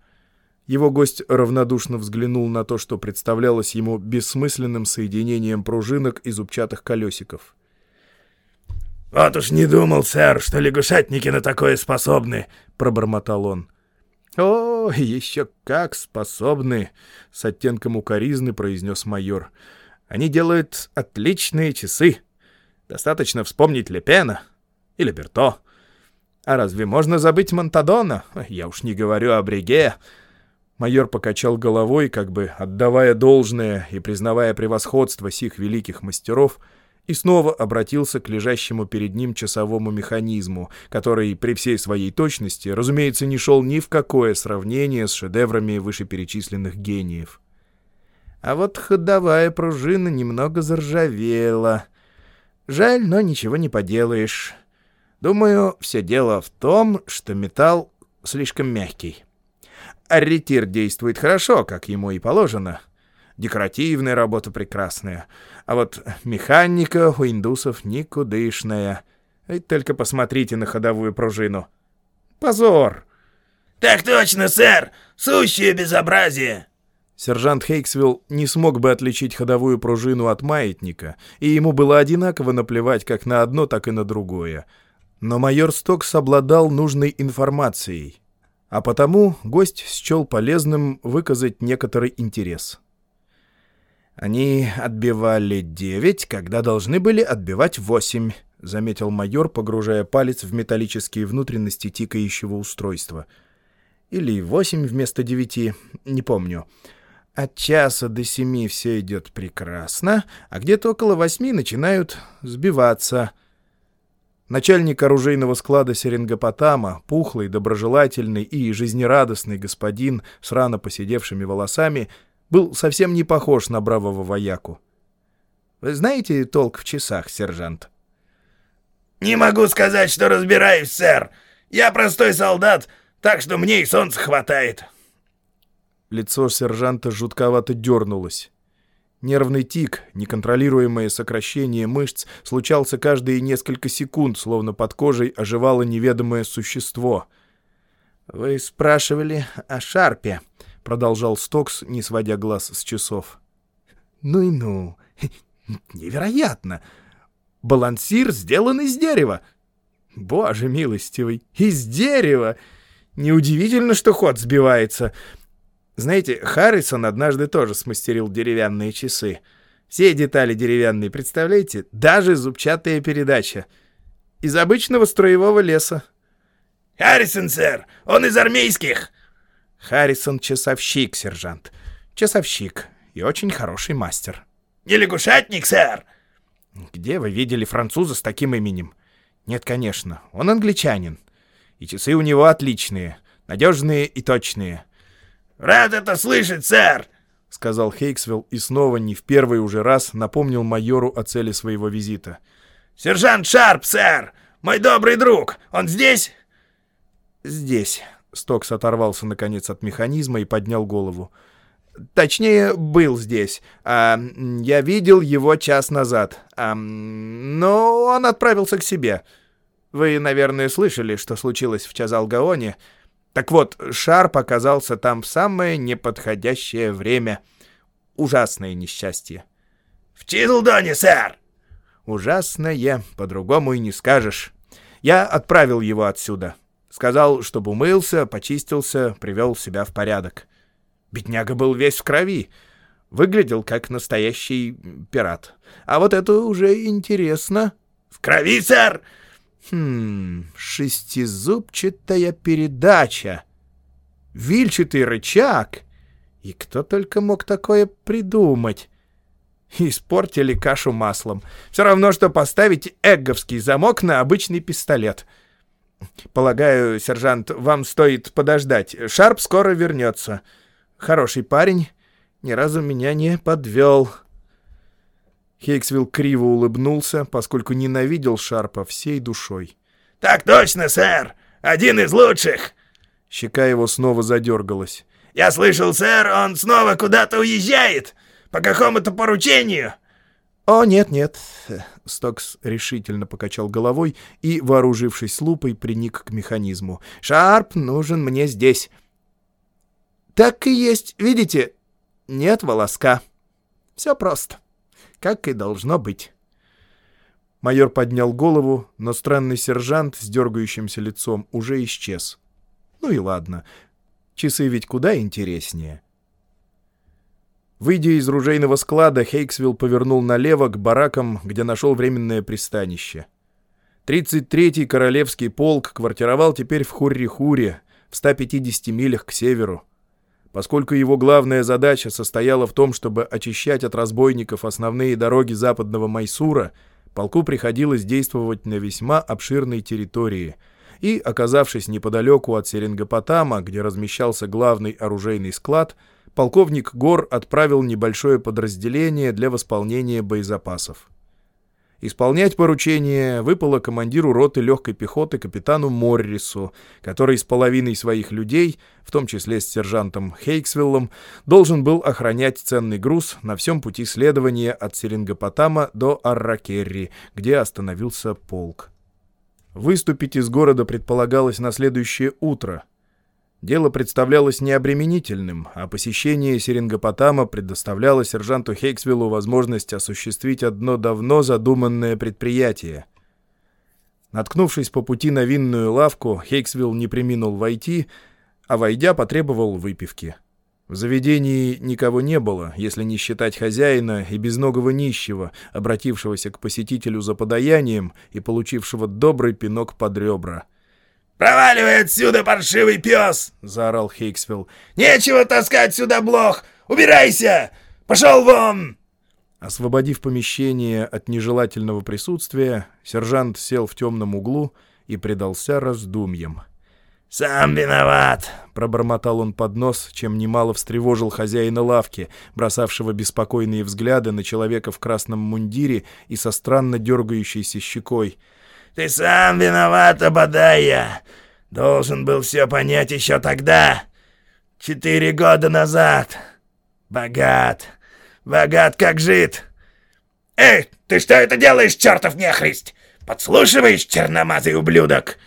Его гость равнодушно взглянул на то, что представлялось ему бессмысленным соединением пружинок и зубчатых колесиков. «Вот уж не думал, сэр, что лягушатники на такое способны», — пробормотал он. «О, еще как способны!» — с оттенком укоризны произнес майор. «Они делают отличные часы. Достаточно вспомнить Лепена, или Берто. А разве можно забыть Монтадона? Я уж не говорю о Бриге. Майор покачал головой, как бы отдавая должное и признавая превосходство сих великих мастеров, и снова обратился к лежащему перед ним часовому механизму, который при всей своей точности, разумеется, не шел ни в какое сравнение с шедеврами вышеперечисленных гениев. А вот ходовая пружина немного заржавела. Жаль, но ничего не поделаешь. Думаю, все дело в том, что металл слишком мягкий. Арретир действует хорошо, как ему и положено. Декоративная работа прекрасная. А вот механика у индусов никудышная. Ведь только посмотрите на ходовую пружину. Позор! «Так точно, сэр! Сущее безобразие!» Сержант Хейксвилл не смог бы отличить ходовую пружину от маятника, и ему было одинаково наплевать как на одно, так и на другое — но майор Стокс обладал нужной информацией, а потому гость счел полезным выказать некоторый интерес. «Они отбивали девять, когда должны были отбивать восемь», — заметил майор, погружая палец в металлические внутренности тикающего устройства. «Или восемь вместо девяти, не помню. От часа до семи все идет прекрасно, а где-то около восьми начинают сбиваться». Начальник оружейного склада Серингопотама, пухлый, доброжелательный и жизнерадостный господин с рано посидевшими волосами, был совсем не похож на бравого вояку. «Вы знаете толк в часах, сержант?» «Не могу сказать, что разбираюсь, сэр. Я простой солдат, так что мне и солнца хватает». Лицо сержанта жутковато дернулось. Нервный тик, неконтролируемое сокращение мышц, случался каждые несколько секунд, словно под кожей оживало неведомое существо. «Вы спрашивали о Шарпе», — продолжал Стокс, не сводя глаз с часов. «Ну и ну! Невероятно! Балансир сделан из дерева! Боже милостивый, из дерева! Неудивительно, что ход сбивается!» Знаете, Харрисон однажды тоже смастерил деревянные часы. Все детали деревянные, представляете? Даже зубчатая передача. Из обычного строевого леса. «Харрисон, сэр! Он из армейских!» Харрисон — часовщик, сержант. Часовщик. И очень хороший мастер. «Не лягушатник, сэр!» «Где вы видели француза с таким именем?» «Нет, конечно. Он англичанин. И часы у него отличные. Надежные и точные. «Рад это слышать, сэр!» — сказал Хейксвилл и снова не в первый уже раз напомнил майору о цели своего визита. «Сержант Шарп, сэр! Мой добрый друг! Он здесь?» «Здесь». Стокс оторвался, наконец, от механизма и поднял голову. «Точнее, был здесь. А, я видел его час назад. А, но он отправился к себе. Вы, наверное, слышали, что случилось в Чазалгаоне?» Так вот, Шарп оказался там в самое неподходящее время. Ужасное несчастье. «В Чизлдоне, сэр!» «Ужасное, по-другому и не скажешь. Я отправил его отсюда. Сказал, чтобы умылся, почистился, привел себя в порядок. Бедняга был весь в крови. Выглядел как настоящий пират. А вот это уже интересно». «В крови, сэр!» Хм, шестизубчатая передача. Вильчатый рычаг. И кто только мог такое придумать? Испортили кашу маслом. Все равно, что поставить эгговский замок на обычный пистолет. Полагаю, сержант, вам стоит подождать. Шарп скоро вернется. Хороший парень, ни разу меня не подвел. Хейксвилл криво улыбнулся, поскольку ненавидел Шарпа всей душой. «Так точно, сэр! Один из лучших!» Щека его снова задергалась. «Я слышал, сэр, он снова куда-то уезжает! По какому-то поручению!» «О, нет-нет!» Стокс решительно покачал головой и, вооружившись лупой, приник к механизму. «Шарп нужен мне здесь!» «Так и есть, видите? Нет волоска. Все просто» как и должно быть. Майор поднял голову, но странный сержант с дергающимся лицом уже исчез. Ну и ладно. Часы ведь куда интереснее. Выйдя из ружейного склада, Хейксвилл повернул налево к баракам, где нашел временное пристанище. 33-й Королевский полк квартировал теперь в Хурри-Хуре, в 150 милях к северу. Поскольку его главная задача состояла в том, чтобы очищать от разбойников основные дороги западного Майсура, полку приходилось действовать на весьма обширной территории. И, оказавшись неподалеку от Серингопотама, где размещался главный оружейный склад, полковник Гор отправил небольшое подразделение для восполнения боезапасов. Исполнять поручение выпало командиру роты легкой пехоты капитану Моррису, который с половиной своих людей, в том числе с сержантом Хейксвиллом, должен был охранять ценный груз на всем пути следования от Серингопотама до Арракерри, где остановился полк. Выступить из города предполагалось на следующее утро — Дело представлялось необременительным, а посещение Серингопотама предоставляло сержанту Хейксвиллу возможность осуществить одно давно задуманное предприятие. Наткнувшись по пути на винную лавку, Хейксвилл не приминул войти, а, войдя, потребовал выпивки. В заведении никого не было, если не считать хозяина и безногого нищего, обратившегося к посетителю за подаянием и получившего добрый пинок под ребра — «Проваливай отсюда, паршивый пес!» — заорал Хейксвилл. «Нечего таскать сюда блох! Убирайся! Пошел вон!» Освободив помещение от нежелательного присутствия, сержант сел в темном углу и предался раздумьям. «Сам виноват!» — пробормотал он под нос, чем немало встревожил хозяина лавки, бросавшего беспокойные взгляды на человека в красном мундире и со странно дергающейся щекой — ты сам виноват, Абадая. Должен был все понять еще тогда. четыре года назад. Богат, богат как жид. Эй, ты что это делаешь, чертов нехрист? Подслушиваешь, черномазый ублюдок?»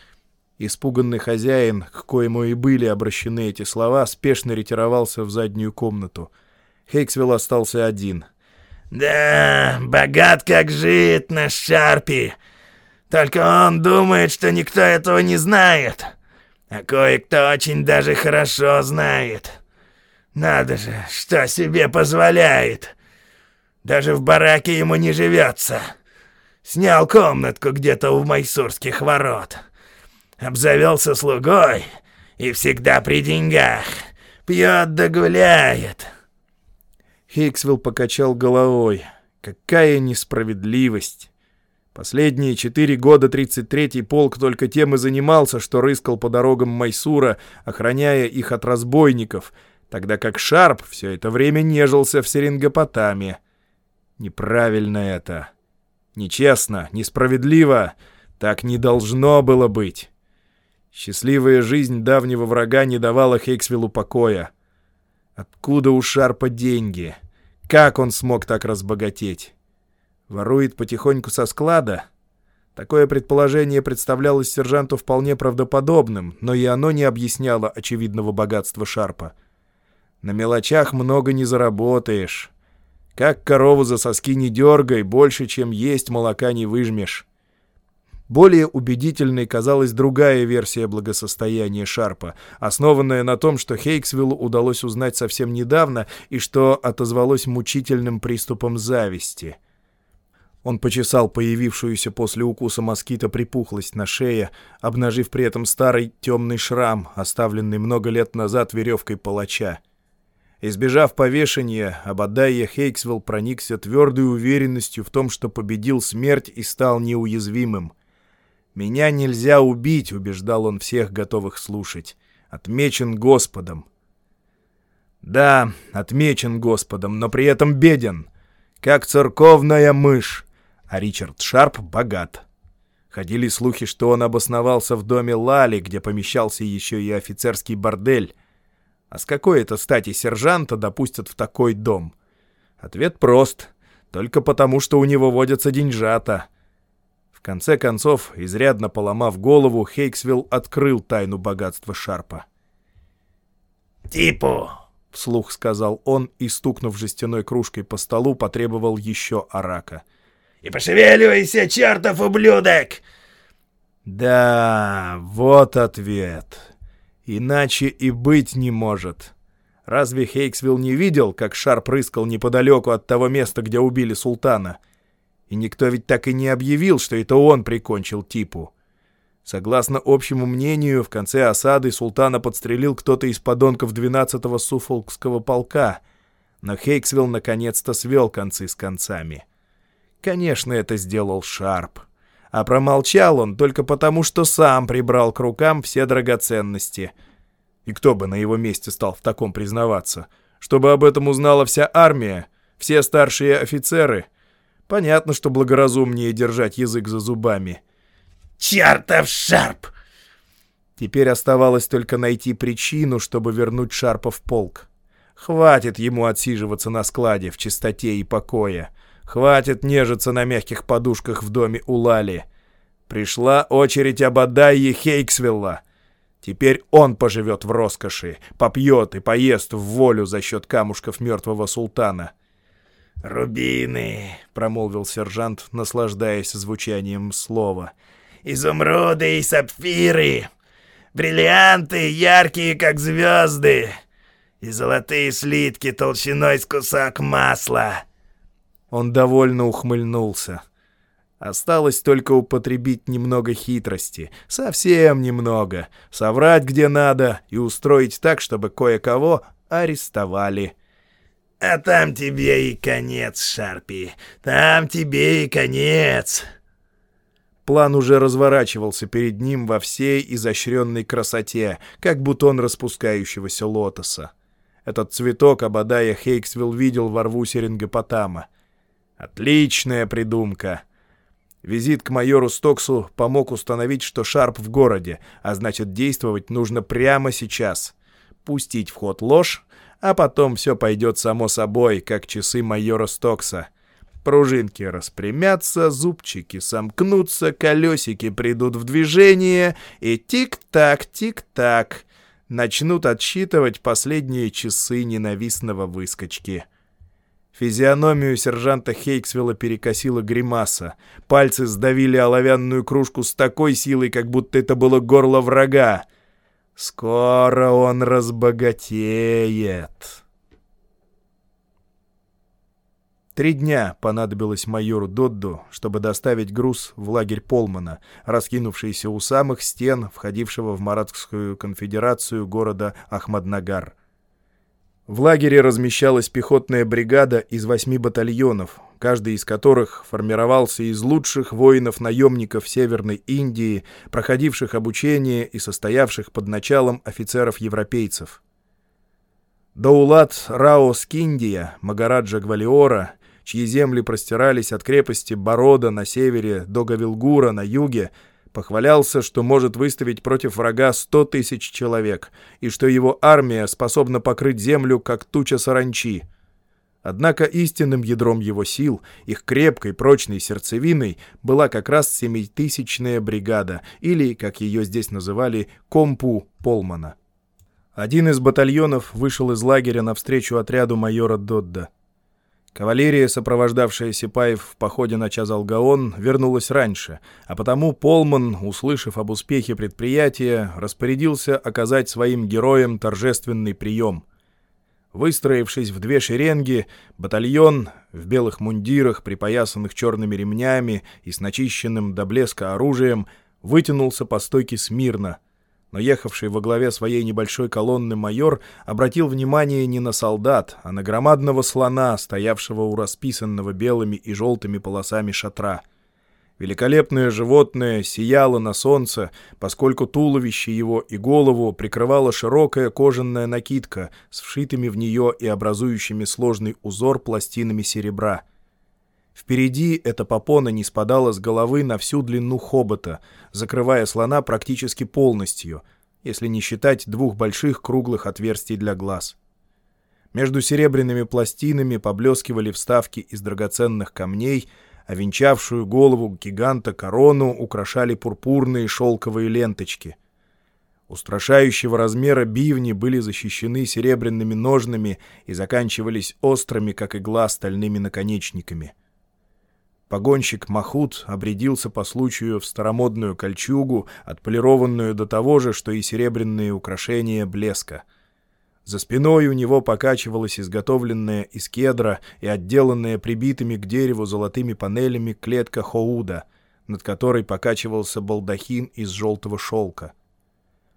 Испуганный хозяин, к коему и были обращены эти слова, спешно ретировался в заднюю комнату. Хейксвилл остался один. «Да, богат как жид наш Шарпи. Только он думает, что никто этого не знает. А кое-кто очень даже хорошо знает. Надо же, что себе позволяет. Даже в бараке ему не живется. Снял комнатку где-то у майсурских ворот» обзавелся слугой и всегда при деньгах. Пьет да гуляет. Хейксвилл покачал головой. Какая несправедливость! Последние четыре года 33-й полк только тем и занимался, что рыскал по дорогам Майсура, охраняя их от разбойников, тогда как Шарп все это время нежился в Серингопотаме. Неправильно это. Нечестно, несправедливо. Так не должно было быть. Счастливая жизнь давнего врага не давала Хейксвиллу покоя. Откуда у Шарпа деньги? Как он смог так разбогатеть? Ворует потихоньку со склада? Такое предположение представлялось сержанту вполне правдоподобным, но и оно не объясняло очевидного богатства Шарпа. На мелочах много не заработаешь. Как корову за соски не дергай, больше, чем есть, молока не выжмешь. Более убедительной казалась другая версия благосостояния Шарпа, основанная на том, что Хейксвиллу удалось узнать совсем недавно и что отозвалось мучительным приступом зависти. Он почесал появившуюся после укуса москита припухлость на шее, обнажив при этом старый темный шрам, оставленный много лет назад веревкой палача. Избежав повешения, Абадайя Хейксвилл проникся твердой уверенностью в том, что победил смерть и стал неуязвимым — «Меня нельзя убить», — убеждал он всех, готовых слушать. «Отмечен Господом». Да, отмечен Господом, но при этом беден, как церковная мышь, а Ричард Шарп богат. Ходили слухи, что он обосновался в доме Лали, где помещался еще и офицерский бордель. А с какой это стати сержанта допустят в такой дом? Ответ прост. Только потому, что у него водятся деньжата конце концов, изрядно поломав голову, Хейксвилл открыл тайну богатства Шарпа. «Типу!» — вслух сказал он и, стукнув жестяной кружкой по столу, потребовал еще арака. «И пошевеливайся, чертов ублюдок!» «Да, вот ответ. Иначе и быть не может. Разве Хейксвилл не видел, как Шарп рыскал неподалеку от того места, где убили султана?» И никто ведь так и не объявил, что это он прикончил Типу. Согласно общему мнению, в конце осады султана подстрелил кто-то из подонков 12-го суфолкского полка, но Хейксвилл наконец-то свел концы с концами. Конечно, это сделал Шарп. А промолчал он только потому, что сам прибрал к рукам все драгоценности. И кто бы на его месте стал в таком признаваться? Чтобы об этом узнала вся армия, все старшие офицеры — Понятно, что благоразумнее держать язык за зубами. «Чертов Шарп!» Теперь оставалось только найти причину, чтобы вернуть Шарпа в полк. Хватит ему отсиживаться на складе в чистоте и покое. Хватит нежиться на мягких подушках в доме у Лали. Пришла очередь Абадайи Хейксвилла. Теперь он поживет в роскоши, попьет и поест в волю за счет камушков мертвого султана. «Рубины», — промолвил сержант, наслаждаясь звучанием слова. «Изумруды и сапфиры! Бриллианты, яркие, как звезды! И золотые слитки толщиной с кусок масла!» Он довольно ухмыльнулся. Осталось только употребить немного хитрости, совсем немного, соврать где надо и устроить так, чтобы кое-кого арестовали. А там тебе и конец, Шарпи. Там тебе и конец. План уже разворачивался перед ним во всей изощренной красоте, как бутон распускающегося лотоса. Этот цветок Абадая Хейксвилл видел во рву Серингопотама. Отличная придумка. Визит к майору Стоксу помог установить, что Шарп в городе, а значит действовать нужно прямо сейчас — пустить в ход ложь, а потом все пойдет само собой, как часы майора Стокса. Пружинки распрямятся, зубчики сомкнутся, колесики придут в движение, и тик-так, тик-так начнут отсчитывать последние часы ненавистного выскочки. Физиономию сержанта Хейксвилла перекосила гримаса. Пальцы сдавили оловянную кружку с такой силой, как будто это было горло врага. Скоро он разбогатеет. Три дня понадобилось майору Додду, чтобы доставить груз в лагерь Полмана, раскинувшийся у самых стен, входившего в Маратскую конфедерацию города Ахмаднагар. В лагере размещалась пехотная бригада из восьми батальонов, каждый из которых формировался из лучших воинов-наемников Северной Индии, проходивших обучение и состоявших под началом офицеров-европейцев. Даулат Рао Скиндия, Магараджа Гвалиора чьи земли простирались от крепости Борода на севере до Гавилгура на юге, похвалялся, что может выставить против врага сто тысяч человек, и что его армия способна покрыть землю, как туча саранчи. Однако истинным ядром его сил, их крепкой, прочной сердцевиной, была как раз семитысячная бригада, или, как ее здесь называли, компу Полмана. Один из батальонов вышел из лагеря навстречу отряду майора Додда. Кавалерия, сопровождавшая Сипаев в походе на Чазалгаон, вернулась раньше, а потому Полман, услышав об успехе предприятия, распорядился оказать своим героям торжественный прием. Выстроившись в две шеренги, батальон в белых мундирах, припоясанных черными ремнями и с начищенным до блеска оружием, вытянулся по стойке смирно — но ехавший во главе своей небольшой колонны майор обратил внимание не на солдат, а на громадного слона, стоявшего у расписанного белыми и желтыми полосами шатра. Великолепное животное сияло на солнце, поскольку туловище его и голову прикрывала широкая кожаная накидка с вшитыми в нее и образующими сложный узор пластинами серебра — Впереди эта попона не спадала с головы на всю длину хобота, закрывая слона практически полностью, если не считать двух больших круглых отверстий для глаз. Между серебряными пластинами поблескивали вставки из драгоценных камней, а венчавшую голову гиганта корону украшали пурпурные шелковые ленточки. Устрашающего размера бивни были защищены серебряными ножнами и заканчивались острыми, как игла, стальными наконечниками — Погонщик Махут обрядился по случаю в старомодную кольчугу, отполированную до того же, что и серебряные украшения блеска. За спиной у него покачивалась изготовленная из кедра и отделанная прибитыми к дереву золотыми панелями клетка Хоуда, над которой покачивался балдахин из желтого шелка.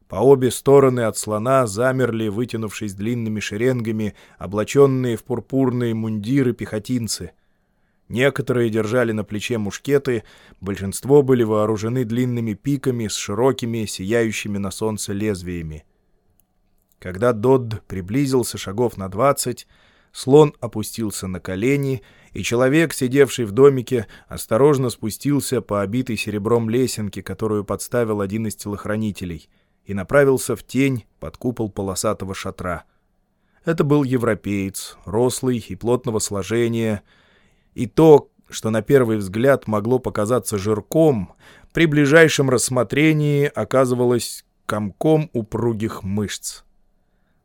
По обе стороны от слона замерли, вытянувшись длинными шеренгами, облаченные в пурпурные мундиры пехотинцы — Некоторые держали на плече мушкеты, большинство были вооружены длинными пиками с широкими, сияющими на солнце лезвиями. Когда Додд приблизился шагов на двадцать, слон опустился на колени, и человек, сидевший в домике, осторожно спустился по обитой серебром лесенке, которую подставил один из телохранителей, и направился в тень под купол полосатого шатра. Это был европеец, рослый и плотного сложения, и то, что на первый взгляд могло показаться жирком, при ближайшем рассмотрении оказывалось комком упругих мышц.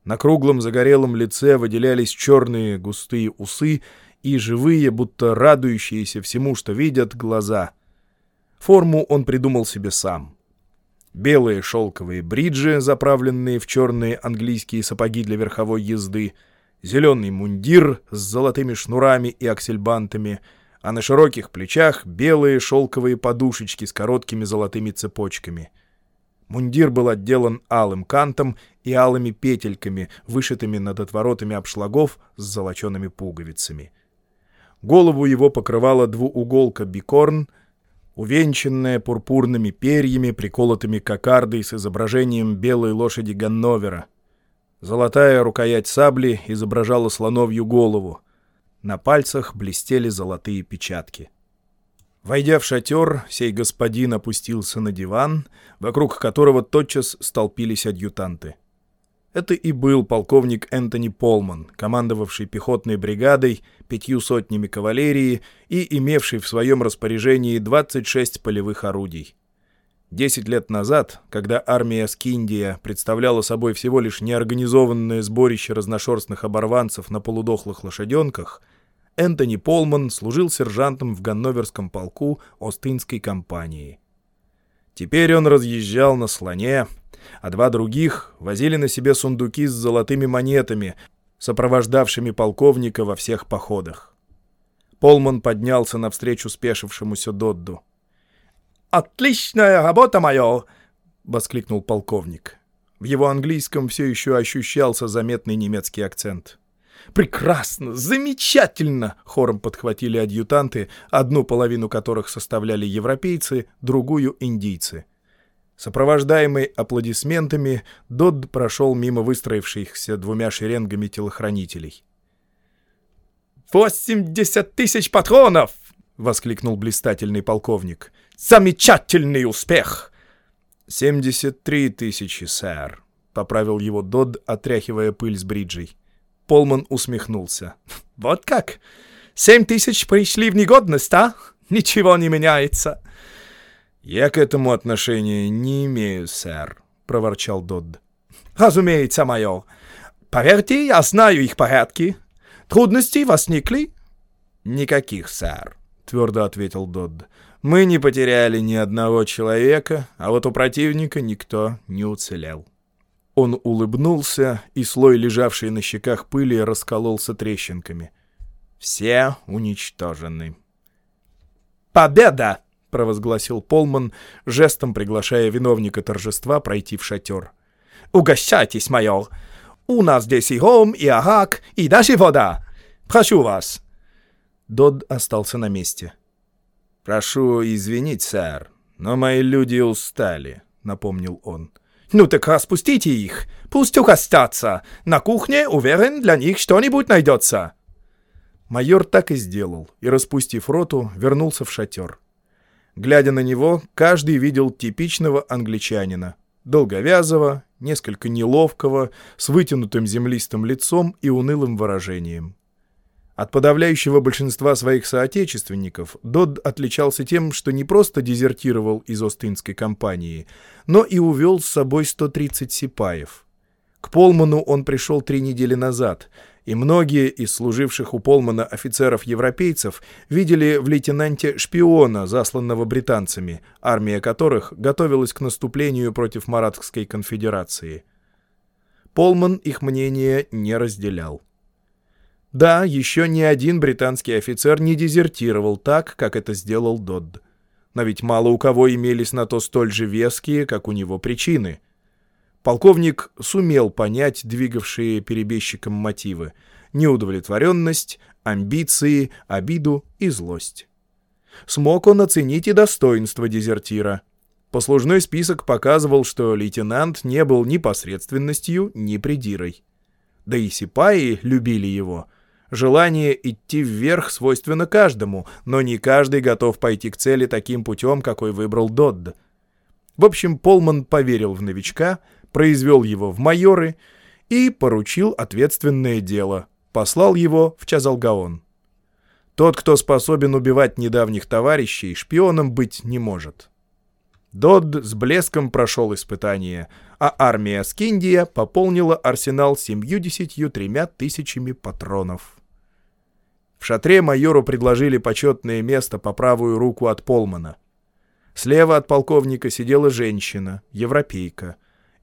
На круглом загорелом лице выделялись черные густые усы и живые, будто радующиеся всему, что видят, глаза. Форму он придумал себе сам. Белые шелковые бриджи, заправленные в черные английские сапоги для верховой езды — зеленый мундир с золотыми шнурами и аксельбантами, а на широких плечах белые шелковые подушечки с короткими золотыми цепочками. Мундир был отделан алым кантом и алыми петельками, вышитыми над отворотами обшлагов с золочеными пуговицами. Голову его покрывала двууголка бикорн, увенчанная пурпурными перьями, приколотыми кокардой с изображением белой лошади Ганновера — Золотая рукоять сабли изображала слоновью голову. На пальцах блестели золотые печатки. Войдя в шатер, сей господин опустился на диван, вокруг которого тотчас столпились адъютанты. Это и был полковник Энтони Полман, командовавший пехотной бригадой, пятью сотнями кавалерии и имевший в своем распоряжении 26 полевых орудий. Десять лет назад, когда армия Скиндия представляла собой всего лишь неорганизованное сборище разношерстных оборванцев на полудохлых лошаденках, Энтони Полман служил сержантом в Ганноверском полку Остинской компании. Теперь он разъезжал на слоне, а два других возили на себе сундуки с золотыми монетами, сопровождавшими полковника во всех походах. Полман поднялся навстречу спешившемуся Додду. «Отличная работа, майор!» — воскликнул полковник. В его английском все еще ощущался заметный немецкий акцент. «Прекрасно! Замечательно!» — хором подхватили адъютанты, одну половину которых составляли европейцы, другую — индийцы. Сопровождаемый аплодисментами, Додд прошел мимо выстроившихся двумя шеренгами телохранителей. «Восемьдесят тысяч патронов!» — воскликнул блистательный полковник. «Замечательный успех!» «Семьдесят три тысячи, сэр», — поправил его Додд, отряхивая пыль с бриджей. Полман усмехнулся. «Вот как? Семь тысяч пришли в негодность, а? Ничего не меняется». «Я к этому отношения не имею, сэр», — проворчал Додд. «Разумеется, майор. Поверьте, я знаю их порядки. Трудности возникли?» «Никаких, сэр», — твердо ответил Додд. «Мы не потеряли ни одного человека, а вот у противника никто не уцелел». Он улыбнулся, и слой, лежавший на щеках пыли, раскололся трещинками. «Все уничтожены». «Победа!» провозгласил Полман, жестом приглашая виновника торжества пройти в шатер. «Угощайтесь, майор! У нас здесь и ром, и арак, и даже вода! Прошу вас!» Дод остался на месте. «Прошу извинить, сэр, но мои люди устали», — напомнил он. «Ну так распустите их, пусть угостятся. На кухне, уверен, для них что-нибудь найдется». Майор так и сделал, и, распустив роту, вернулся в шатер. Глядя на него, каждый видел типичного англичанина. Долговязого, несколько неловкого, с вытянутым землистым лицом и унылым выражением. От подавляющего большинства своих соотечественников Додд отличался тем, что не просто дезертировал из Остинской компании, но и увел с собой 130 сипаев. К Полману он пришел три недели назад — и многие из служивших у Полмана офицеров-европейцев видели в лейтенанте шпиона, засланного британцами, армия которых готовилась к наступлению против Маратской конфедерации. Полман их мнение не разделял. Да, еще ни один британский офицер не дезертировал так, как это сделал Додд. Но ведь мало у кого имелись на то столь же веские, как у него причины — Полковник сумел понять двигавшие перебежчиком мотивы — неудовлетворенность, амбиции, обиду и злость. Смог он оценить и достоинство дезертира. Послужной список показывал, что лейтенант не был ни посредственностью, ни придирой. Да и сипаи любили его. Желание идти вверх свойственно каждому, но не каждый готов пойти к цели таким путем, какой выбрал Додд. В общем, Полман поверил в новичка — произвел его в майоры и поручил ответственное дело, послал его в Чазалгаон. Тот, кто способен убивать недавних товарищей, шпионом быть не может. Додд с блеском прошел испытание, а армия Скиндия пополнила арсенал 73 тысячами патронов. В шатре майору предложили почетное место по правую руку от Полмана. Слева от полковника сидела женщина, европейка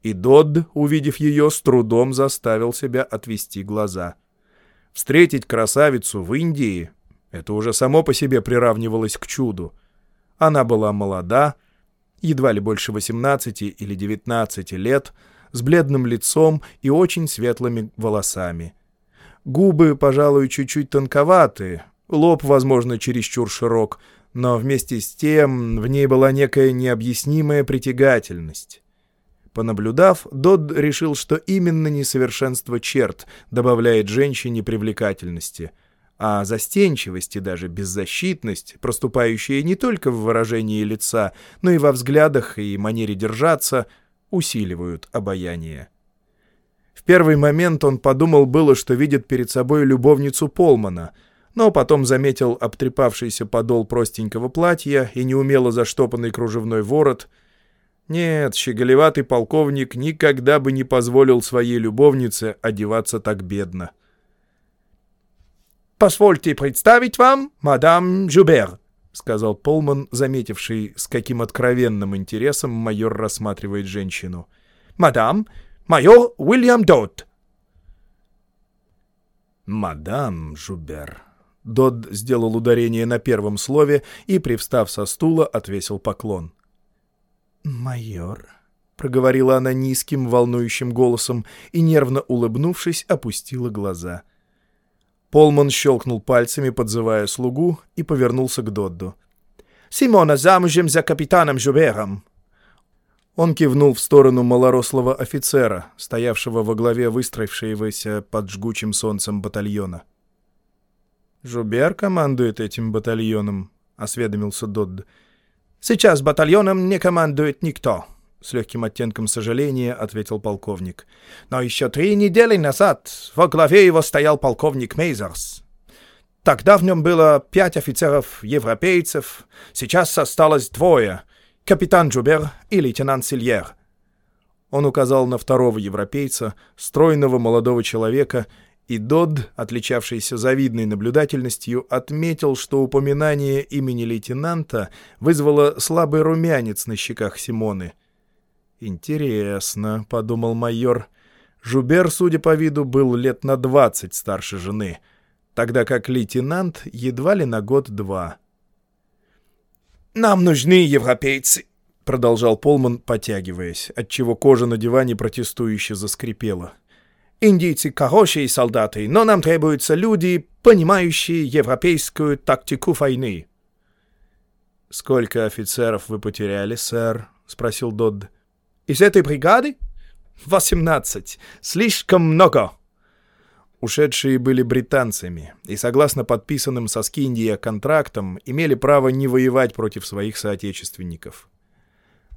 и Додд, увидев ее, с трудом заставил себя отвести глаза. Встретить красавицу в Индии — это уже само по себе приравнивалось к чуду. Она была молода, едва ли больше 18 или 19 лет, с бледным лицом и очень светлыми волосами. Губы, пожалуй, чуть-чуть тонковаты, лоб, возможно, чересчур широк, но вместе с тем в ней была некая необъяснимая притягательность. Понаблюдав, Додд решил, что именно несовершенство черт добавляет женщине привлекательности, а застенчивость и даже беззащитность, проступающие не только в выражении лица, но и во взглядах и манере держаться, усиливают обаяние. Первый момент он подумал было, что видит перед собой любовницу Полмана, но потом заметил обтрепавшийся подол простенького платья и неумело заштопанный кружевной ворот. Нет, щеголеватый полковник никогда бы не позволил своей любовнице одеваться так бедно. «Позвольте представить вам мадам Жубер», — сказал Полман, заметивший, с каким откровенным интересом майор рассматривает женщину. «Мадам, майор Уильям Додд». «Мадам Жубер». Додд сделал ударение на первом слове и, привстав со стула, отвесил поклон. «Майор», — проговорила она низким, волнующим голосом и, нервно улыбнувшись, опустила глаза — Полман щелкнул пальцами, подзывая слугу, и повернулся к Додду. «Симона замужем за капитаном Жубером!» Он кивнул в сторону малорослого офицера, стоявшего во главе выстроившегося под жгучим солнцем батальона. «Жубер командует этим батальоном», — осведомился Додд. «Сейчас батальоном не командует никто», — с легким оттенком сожаления ответил полковник. «Но еще три недели назад во главе его стоял полковник Мейзерс. Тогда в нем было пять офицеров-европейцев, сейчас осталось двое — капитан Джубер и лейтенант Сильер». Он указал на второго европейца, стройного молодого человека, и Дод, отличавшийся завидной наблюдательностью, отметил, что упоминание имени лейтенанта вызвало слабый румянец на щеках Симоны — «Интересно», — подумал майор. Жубер, судя по виду, был лет на двадцать старше жены, тогда как лейтенант едва ли на год-два. «Нам нужны европейцы», — продолжал Полман, потягиваясь, отчего кожа на диване протестующе заскрипела. «Индийцы — хорошие солдаты, но нам требуются люди, понимающие европейскую тактику войны». «Сколько офицеров вы потеряли, сэр?» — спросил Додд. Из этой бригады? Восемнадцать. Слишком много. Ушедшие были британцами и, согласно подписанным со Скиндия контрактам, имели право не воевать против своих соотечественников.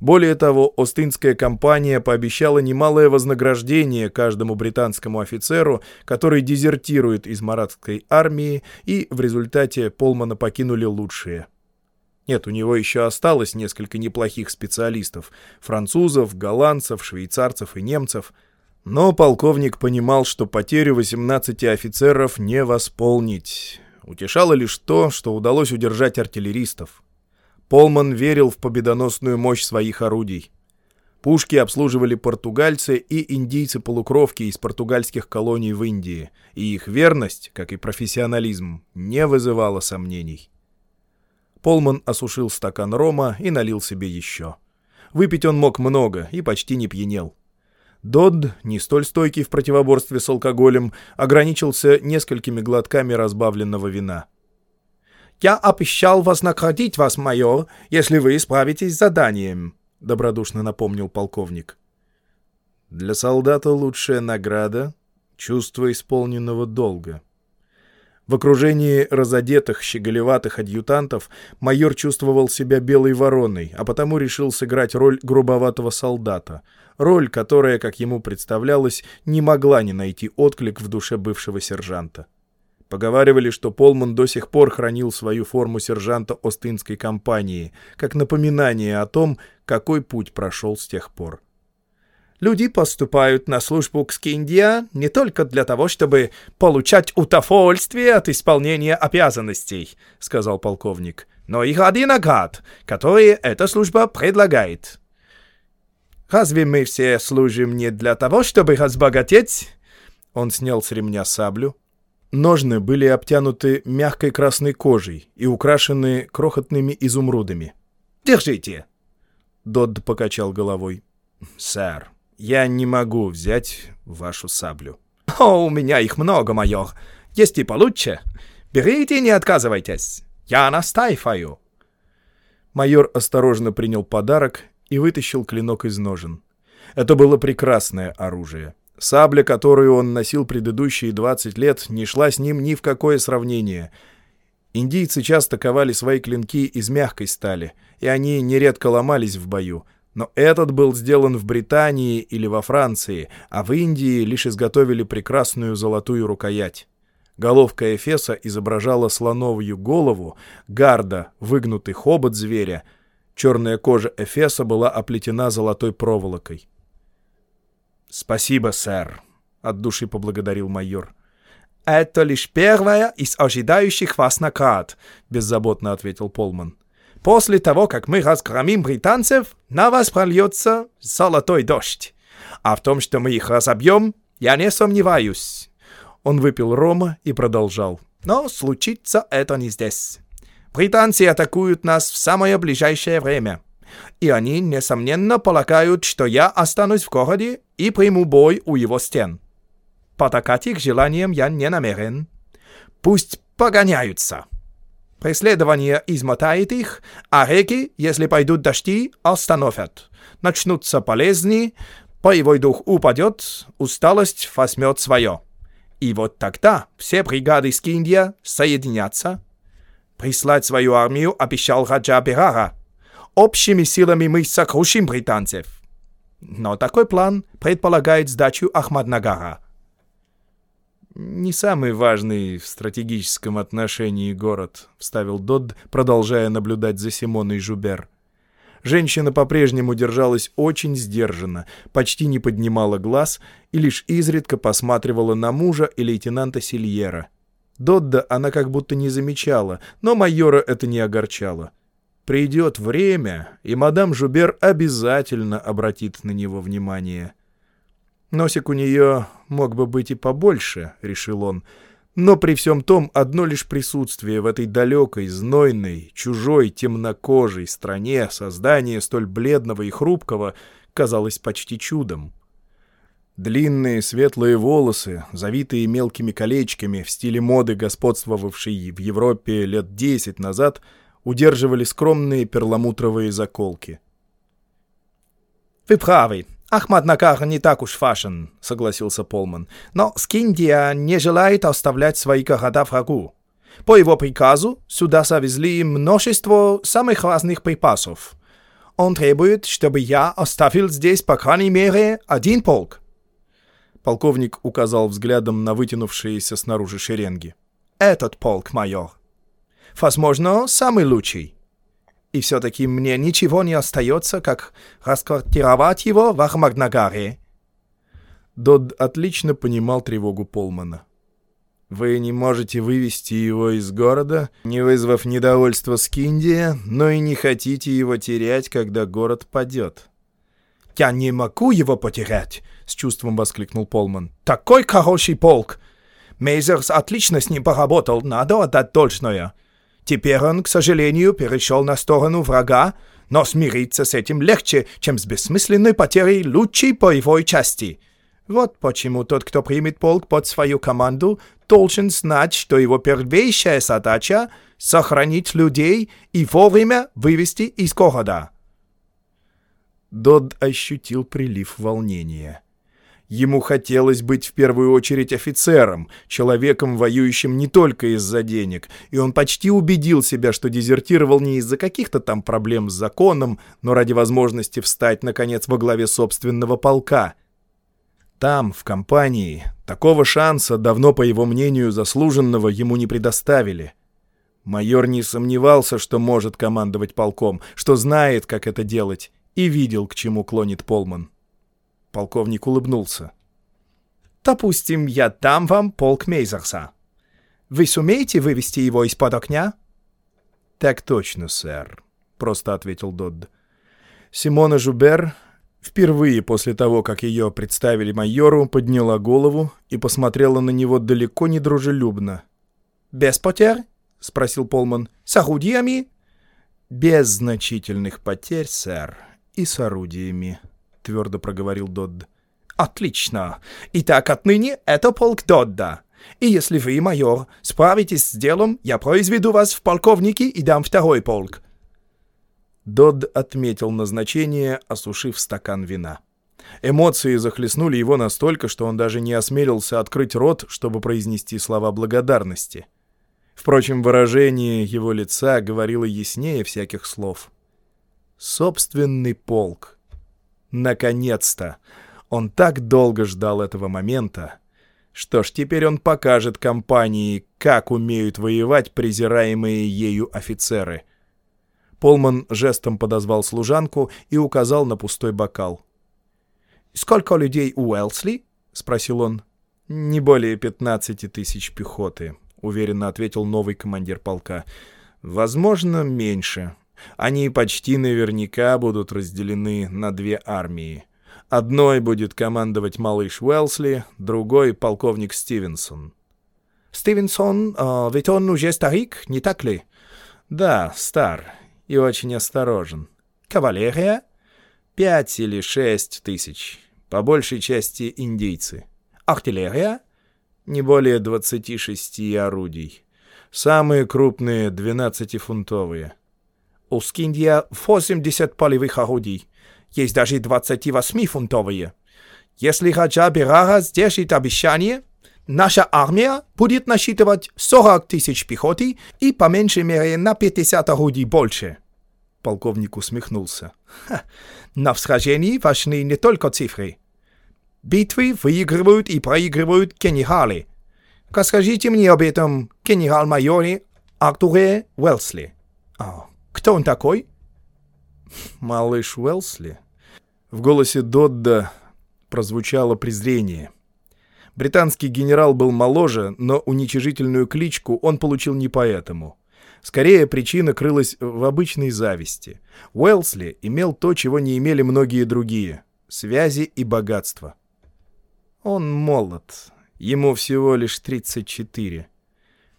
Более того, Остинская компания пообещала немалое вознаграждение каждому британскому офицеру, который дезертирует из маратской армии, и в результате Полмана покинули лучшие – нет, у него еще осталось несколько неплохих специалистов — французов, голландцев, швейцарцев и немцев. Но полковник понимал, что потерю 18 офицеров не восполнить. Утешало лишь то, что удалось удержать артиллеристов. Полман верил в победоносную мощь своих орудий. Пушки обслуживали португальцы и индийцы-полукровки из португальских колоний в Индии, и их верность, как и профессионализм, не вызывала сомнений. Полман осушил стакан рома и налил себе еще. Выпить он мог много и почти не пьянел. Додд, не столь стойкий в противоборстве с алкоголем, ограничился несколькими глотками разбавленного вина. «Я обещал вознаградить вас, майор, если вы справитесь с заданием», — добродушно напомнил полковник. «Для солдата лучшая награда — чувство исполненного долга», в окружении разодетых, щеголеватых адъютантов майор чувствовал себя белой вороной, а потому решил сыграть роль грубоватого солдата. Роль, которая, как ему представлялось, не могла не найти отклик в душе бывшего сержанта. Поговаривали, что Полман до сих пор хранил свою форму сержанта Остинской компании, как напоминание о том, какой путь прошел с тех пор. Люди поступают на службу к Скиндия не только для того, чтобы получать удовольствие от исполнения обязанностей, — сказал полковник, — но и ради наград, которые эта служба предлагает. Разве мы все служим не для того, чтобы разбогатеть? Он снял с ремня саблю. Ножны были обтянуты мягкой красной кожей и украшены крохотными изумрудами. «Держите!» Додд покачал головой. «Сэр, я не могу взять вашу саблю. О, у меня их много, майор. Есть и получше. Берите, не отказывайтесь. Я настаиваю. Майор осторожно принял подарок и вытащил клинок из ножен. Это было прекрасное оружие. Сабля, которую он носил предыдущие 20 лет, не шла с ним ни в какое сравнение. Индийцы часто ковали свои клинки из мягкой стали, и они нередко ломались в бою, Но этот был сделан в Британии или во Франции, а в Индии лишь изготовили прекрасную золотую рукоять. Головка Эфеса изображала слоновью голову, гарда — выгнутый хобот зверя. Черная кожа Эфеса была оплетена золотой проволокой. «Спасибо, сэр», — от души поблагодарил майор. «Это лишь первая из ожидающих вас наград», — беззаботно ответил Полман. «После того, как мы разгромим британцев, на вас прольется золотой дождь. А в том, что мы их разобьем, я не сомневаюсь». Он выпил рома и продолжал. «Но случится это не здесь. Британцы атакуют нас в самое ближайшее время. И они, несомненно, полагают, что я останусь в городе и приму бой у его стен. Потакать их желанием я не намерен. Пусть погоняются. Преследование измотает их, а реки, если пойдут дожди, остановят. Начнутся полезни, боевой дух упадет, усталость возьмет свое. И вот тогда все бригады Скиндия соединятся. Прислать свою армию обещал Раджа Берара. Общими силами мы сокрушим британцев. Но такой план предполагает сдачу Ахмаднагара. «Не самый важный в стратегическом отношении город», — вставил Додд, продолжая наблюдать за Симоной Жубер. Женщина по-прежнему держалась очень сдержанно, почти не поднимала глаз и лишь изредка посматривала на мужа и лейтенанта Сильера. Додда она как будто не замечала, но майора это не огорчало. Придет время, и мадам Жубер обязательно обратит на него внимание. Носик у нее мог бы быть и побольше, — решил он, — но при всем том одно лишь присутствие в этой далекой, знойной, чужой, темнокожей стране создания столь бледного и хрупкого казалось почти чудом. Длинные светлые волосы, завитые мелкими колечками в стиле моды, господствовавшей в Европе лет десять назад, удерживали скромные перламутровые заколки. «Вы правы», «Ахмад Накар не так уж фашен», — согласился Полман. «Но Скиндия не желает оставлять свои города врагу. По его приказу сюда завезли множество самых разных припасов. Он требует, чтобы я оставил здесь, по крайней мере, один полк». Полковник указал взглядом на вытянувшиеся снаружи шеренги. «Этот полк, майор. Возможно, самый лучший и все-таки мне ничего не остается, как расквартировать его в Ахмаднагаре». Дод отлично понимал тревогу Полмана. «Вы не можете вывести его из города, не вызвав недовольства Скиндия, но и не хотите его терять, когда город падет». «Я не могу его потерять!» — с чувством воскликнул Полман. «Такой хороший полк! Мейзерс отлично с ним поработал, надо отдать должное. Теперь он, к сожалению, перешел на сторону врага, но смириться с этим легче, чем с бессмысленной потерей лучшей боевой части. Вот почему тот, кто примет полк под свою команду, должен знать, что его первейшая задача — сохранить людей и вовремя вывести из города. Дод ощутил прилив волнения. Ему хотелось быть в первую очередь офицером, человеком, воюющим не только из-за денег, и он почти убедил себя, что дезертировал не из-за каких-то там проблем с законом, но ради возможности встать, наконец, во главе собственного полка. Там, в компании, такого шанса, давно, по его мнению, заслуженного, ему не предоставили. Майор не сомневался, что может командовать полком, что знает, как это делать, и видел, к чему клонит Полман. Полковник улыбнулся. «Допустим, я дам вам полк Мейзерса. Вы сумеете вывести его из-под огня?» «Так точно, сэр», — просто ответил Додд. Симона Жубер впервые после того, как ее представили майору, подняла голову и посмотрела на него далеко не дружелюбно. «Без потерь?» — спросил Полман. «С орудиями?» «Без значительных потерь, сэр, и с орудиями», — твердо проговорил Додд. «Отлично. Итак, отныне это полк Додда. И если вы, майор, справитесь с делом, я произведу вас в полковники и дам второй полк». Додд отметил назначение, осушив стакан вина. Эмоции захлестнули его настолько, что он даже не осмелился открыть рот, чтобы произнести слова благодарности. Впрочем, выражение его лица говорило яснее всяких слов. «Собственный полк» Наконец-то! Он так долго ждал этого момента. Что ж, теперь он покажет компании, как умеют воевать презираемые ею офицеры. Полман жестом подозвал служанку и указал на пустой бокал. «Сколько людей у Уэлсли?» — спросил он. «Не более пятнадцати тысяч пехоты», — уверенно ответил новый командир полка. «Возможно, меньше. Они почти наверняка будут разделены на две армии. Одной будет командовать малыш Уэлсли, другой — полковник Стивенсон». «Стивенсон, э, ведь он уже старик, не так ли?» «Да, стар и очень осторожен». «Кавалерия?» «Пять или шесть тысяч, по большей части индейцы». «Артиллерия?» «Не более двадцати шести орудий. Самые крупные — двенадцатифунтовые». «У Скиндия восемьдесят полевых орудий». Есть даже 28-фунтовые. Если Раджа Берара сдержит обещание, наша армия будет насчитывать 40 тысяч пехоты и по меньшей мере на 50 орудий больше. Полковник усмехнулся. Ха, на сражении важны не только цифры. Битвы выигрывают и проигрывают генералы. Расскажите мне об этом генерал-майоре Артуре Уэлсли. А, кто он такой? Малыш Уэлсли. В голосе Додда прозвучало презрение. Британский генерал был моложе, но уничижительную кличку он получил не поэтому. Скорее, причина крылась в обычной зависти. Уэлсли имел то, чего не имели многие другие — связи и богатство. Он молод. Ему всего лишь 34.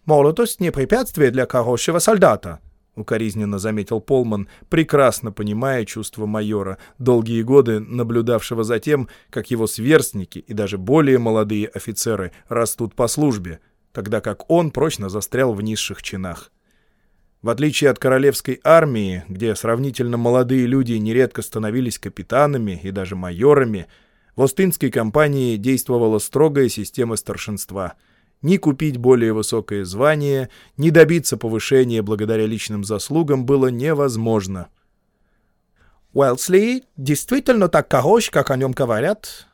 «Молодость — не препятствие для хорошего солдата», — укоризненно заметил Полман, прекрасно понимая чувство майора, долгие годы наблюдавшего за тем, как его сверстники и даже более молодые офицеры растут по службе, тогда как он прочно застрял в низших чинах. В отличие от королевской армии, где сравнительно молодые люди нередко становились капитанами и даже майорами, в Остинской компании действовала строгая система старшинства — ни купить более высокое звание, ни добиться повышения благодаря личным заслугам было невозможно. «Уэлсли действительно так хорош, как о нем говорят?»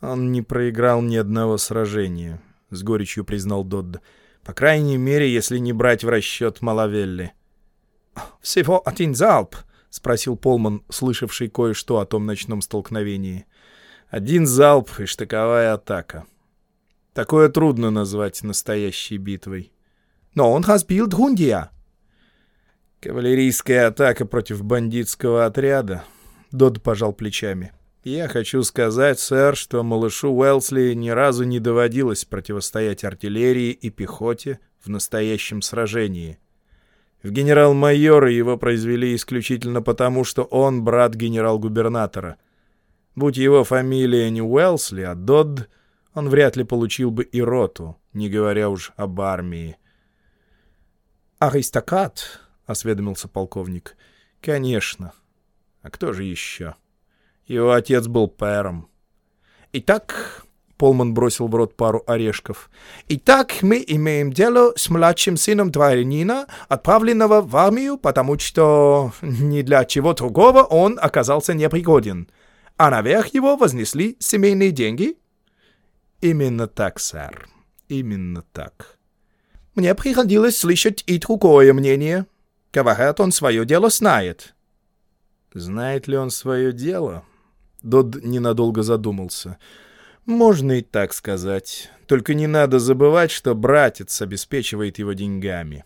«Он не проиграл ни одного сражения», — с горечью признал Додд. «По крайней мере, если не брать в расчет Малавелли». «Всего один залп?» — спросил Полман, слышавший кое-что о том ночном столкновении. «Один залп и штыковая атака», Такое трудно назвать настоящей битвой. Но он разбил Друндия. Кавалерийская атака против бандитского отряда. Дод пожал плечами. Я хочу сказать, сэр, что малышу Уэлсли ни разу не доводилось противостоять артиллерии и пехоте в настоящем сражении. В генерал-майоры его произвели исключительно потому, что он брат генерал-губернатора. Будь его фамилия не Уэлсли, а Додд, он вряд ли получил бы и роту, не говоря уж об армии. «Аристократ?» — осведомился полковник. «Конечно. А кто же еще? Его отец был пэром». «Итак...» — Полман бросил в рот пару орешков. «Итак, мы имеем дело с младшим сыном дворянина, отправленного в армию, потому что ни для чего другого он оказался непригоден. А наверх его вознесли семейные деньги?» «Именно так, сэр. Именно так». «Мне приходилось слышать и другое мнение. Говорят, он свое дело знает». «Знает ли он свое дело?» Дод ненадолго задумался. «Можно и так сказать. Только не надо забывать, что братец обеспечивает его деньгами.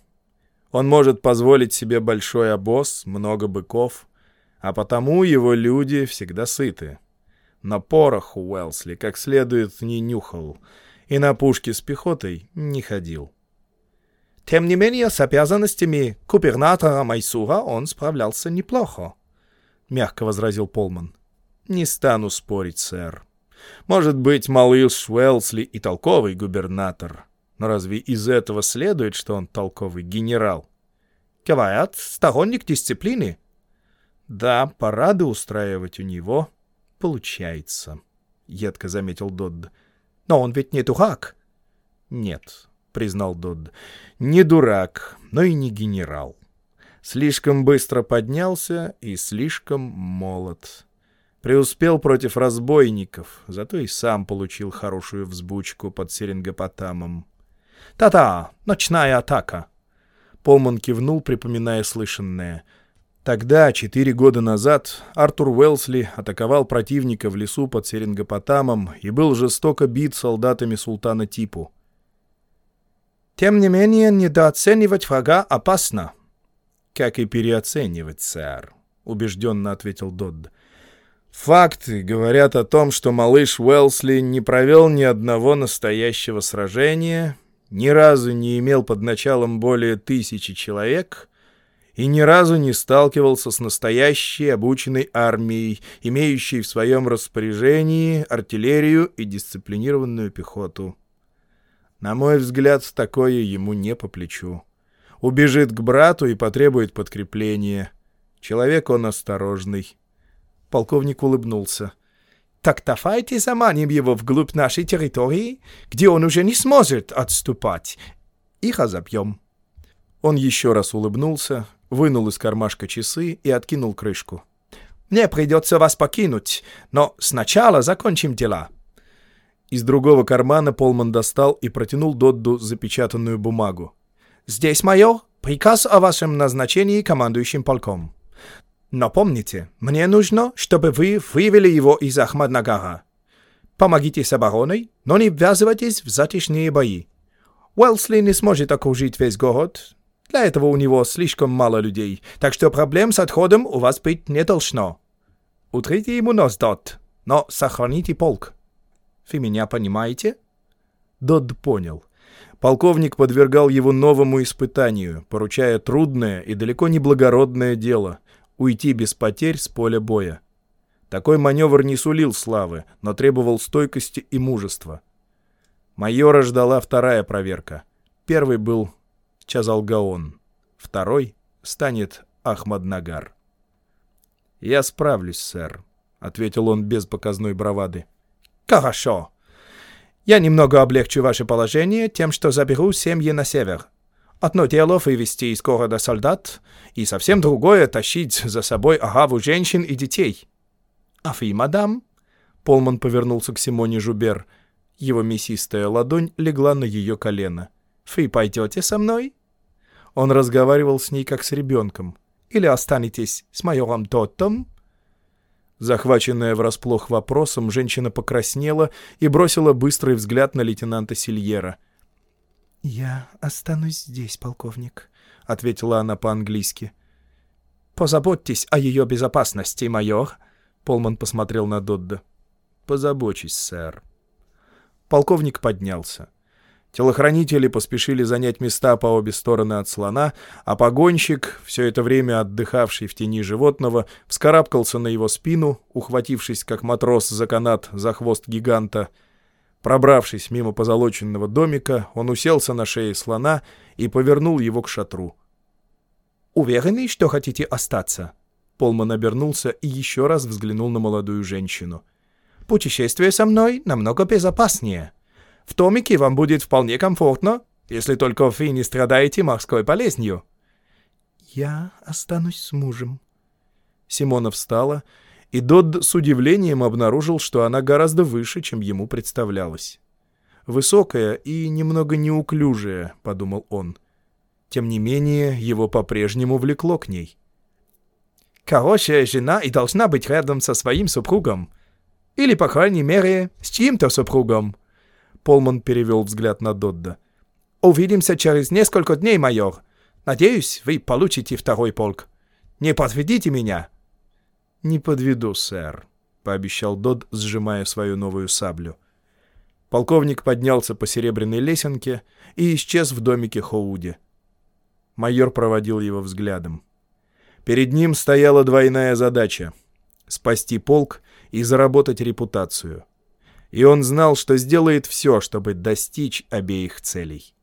Он может позволить себе большой обоз, много быков, а потому его люди всегда сыты на порох Уэлсли как следует не нюхал и на пушки с пехотой не ходил. Тем не менее, с обязанностями губернатора Майсура он справлялся неплохо, — мягко возразил Полман. — Не стану спорить, сэр. Может быть, малыш Уэлсли и толковый губернатор, но разве из этого следует, что он толковый генерал? — Говорят, сторонник дисциплины. — Да, парады устраивать у него получается, — едко заметил Додд. — Но он ведь не дурак. — Нет, — признал Додд, — не дурак, но и не генерал. Слишком быстро поднялся и слишком молод. Преуспел против разбойников, зато и сам получил хорошую взбучку под Серингопотамом. «Та-та, ночная атака!» Полман кивнул, припоминая слышанное. Тогда, четыре года назад, Артур Уэлсли атаковал противника в лесу под Серингопотамом и был жестоко бит солдатами султана Типу. «Тем не менее, недооценивать врага опасно». «Как и переоценивать, сэр», — убежденно ответил Додд. Факты говорят о том, что малыш Уэлсли не провел ни одного настоящего сражения, ни разу не имел под началом более тысячи человек и ни разу не сталкивался с настоящей обученной армией, имеющей в своем распоряжении артиллерию и дисциплинированную пехоту. На мой взгляд, такое ему не по плечу. Убежит к брату и потребует подкрепления. Человек он осторожный. Полковник улыбнулся. «Так давайте заманим его вглубь нашей территории, где он уже не сможет отступать. И разобьем». Он еще раз улыбнулся, вынул из кармашка часы и откинул крышку. «Мне придется вас покинуть, но сначала закончим дела». Из другого кармана Полман достал и протянул Додду запечатанную бумагу. «Здесь, майор, приказ о вашем назначении командующим полком. Но помните, мне нужно, чтобы вы вывели его из Ахмаднагара. Помогите с обороной, но не ввязывайтесь в затишные бои. Уэлсли не сможет окружить весь город. Для этого у него слишком мало людей, так что проблем с отходом у вас быть не должно. Утрите ему нос, Дот, но сохраните полк. Вы меня понимаете?» Дод понял. Полковник подвергал его новому испытанию, поручая трудное и далеко не благородное дело — уйти без потерь с поля боя. Такой маневр не сулил славы, но требовал стойкости и мужества. Майора ждала вторая проверка. Первый был Чазалгаон, второй станет Ахмаднагар. «Я справлюсь, сэр», — ответил он без показной бравады. «Хорошо. Я немного облегчу ваше положение тем, что заберу семьи на север. Одно дело вывести из города солдат, и совсем другое — тащить за собой агаву женщин и детей. А вы, мадам?» Полман повернулся к Симоне Жубер. Его мясистая ладонь легла на ее колено. «Вы пойдете со мной?» Он разговаривал с ней как с ребенком. «Или останетесь с майором Тоттом?» Захваченная врасплох вопросом, женщина покраснела и бросила быстрый взгляд на лейтенанта Сильера — «Я останусь здесь, полковник», — ответила она по-английски. «Позаботьтесь о ее безопасности, майор», — Полман посмотрел на Додда. «Позабочусь, сэр». Полковник поднялся. Телохранители поспешили занять места по обе стороны от слона, а погонщик, все это время отдыхавший в тени животного, вскарабкался на его спину, ухватившись, как матрос за канат, за хвост гиганта — Пробравшись мимо позолоченного домика, он уселся на шее слона и повернул его к шатру. «Уверены, что хотите остаться?» Полман обернулся и еще раз взглянул на молодую женщину. «Путешествие со мной намного безопаснее. В домике вам будет вполне комфортно, если только вы не страдаете морской болезнью». «Я останусь с мужем». Симона встала и Додд с удивлением обнаружил, что она гораздо выше, чем ему представлялось. «Высокая и немного неуклюжая», — подумал он. Тем не менее, его по-прежнему влекло к ней. «Хорошая жена и должна быть рядом со своим супругом. Или, по крайней мере, с чьим-то супругом». Полман перевел взгляд на Додда. «Увидимся через несколько дней, майор. Надеюсь, вы получите второй полк. Не подведите меня». «Не подведу, сэр», — пообещал Дод, сжимая свою новую саблю. Полковник поднялся по серебряной лесенке и исчез в домике Хоуди. Майор проводил его взглядом. Перед ним стояла двойная задача — спасти полк и заработать репутацию. И он знал, что сделает все, чтобы достичь обеих целей.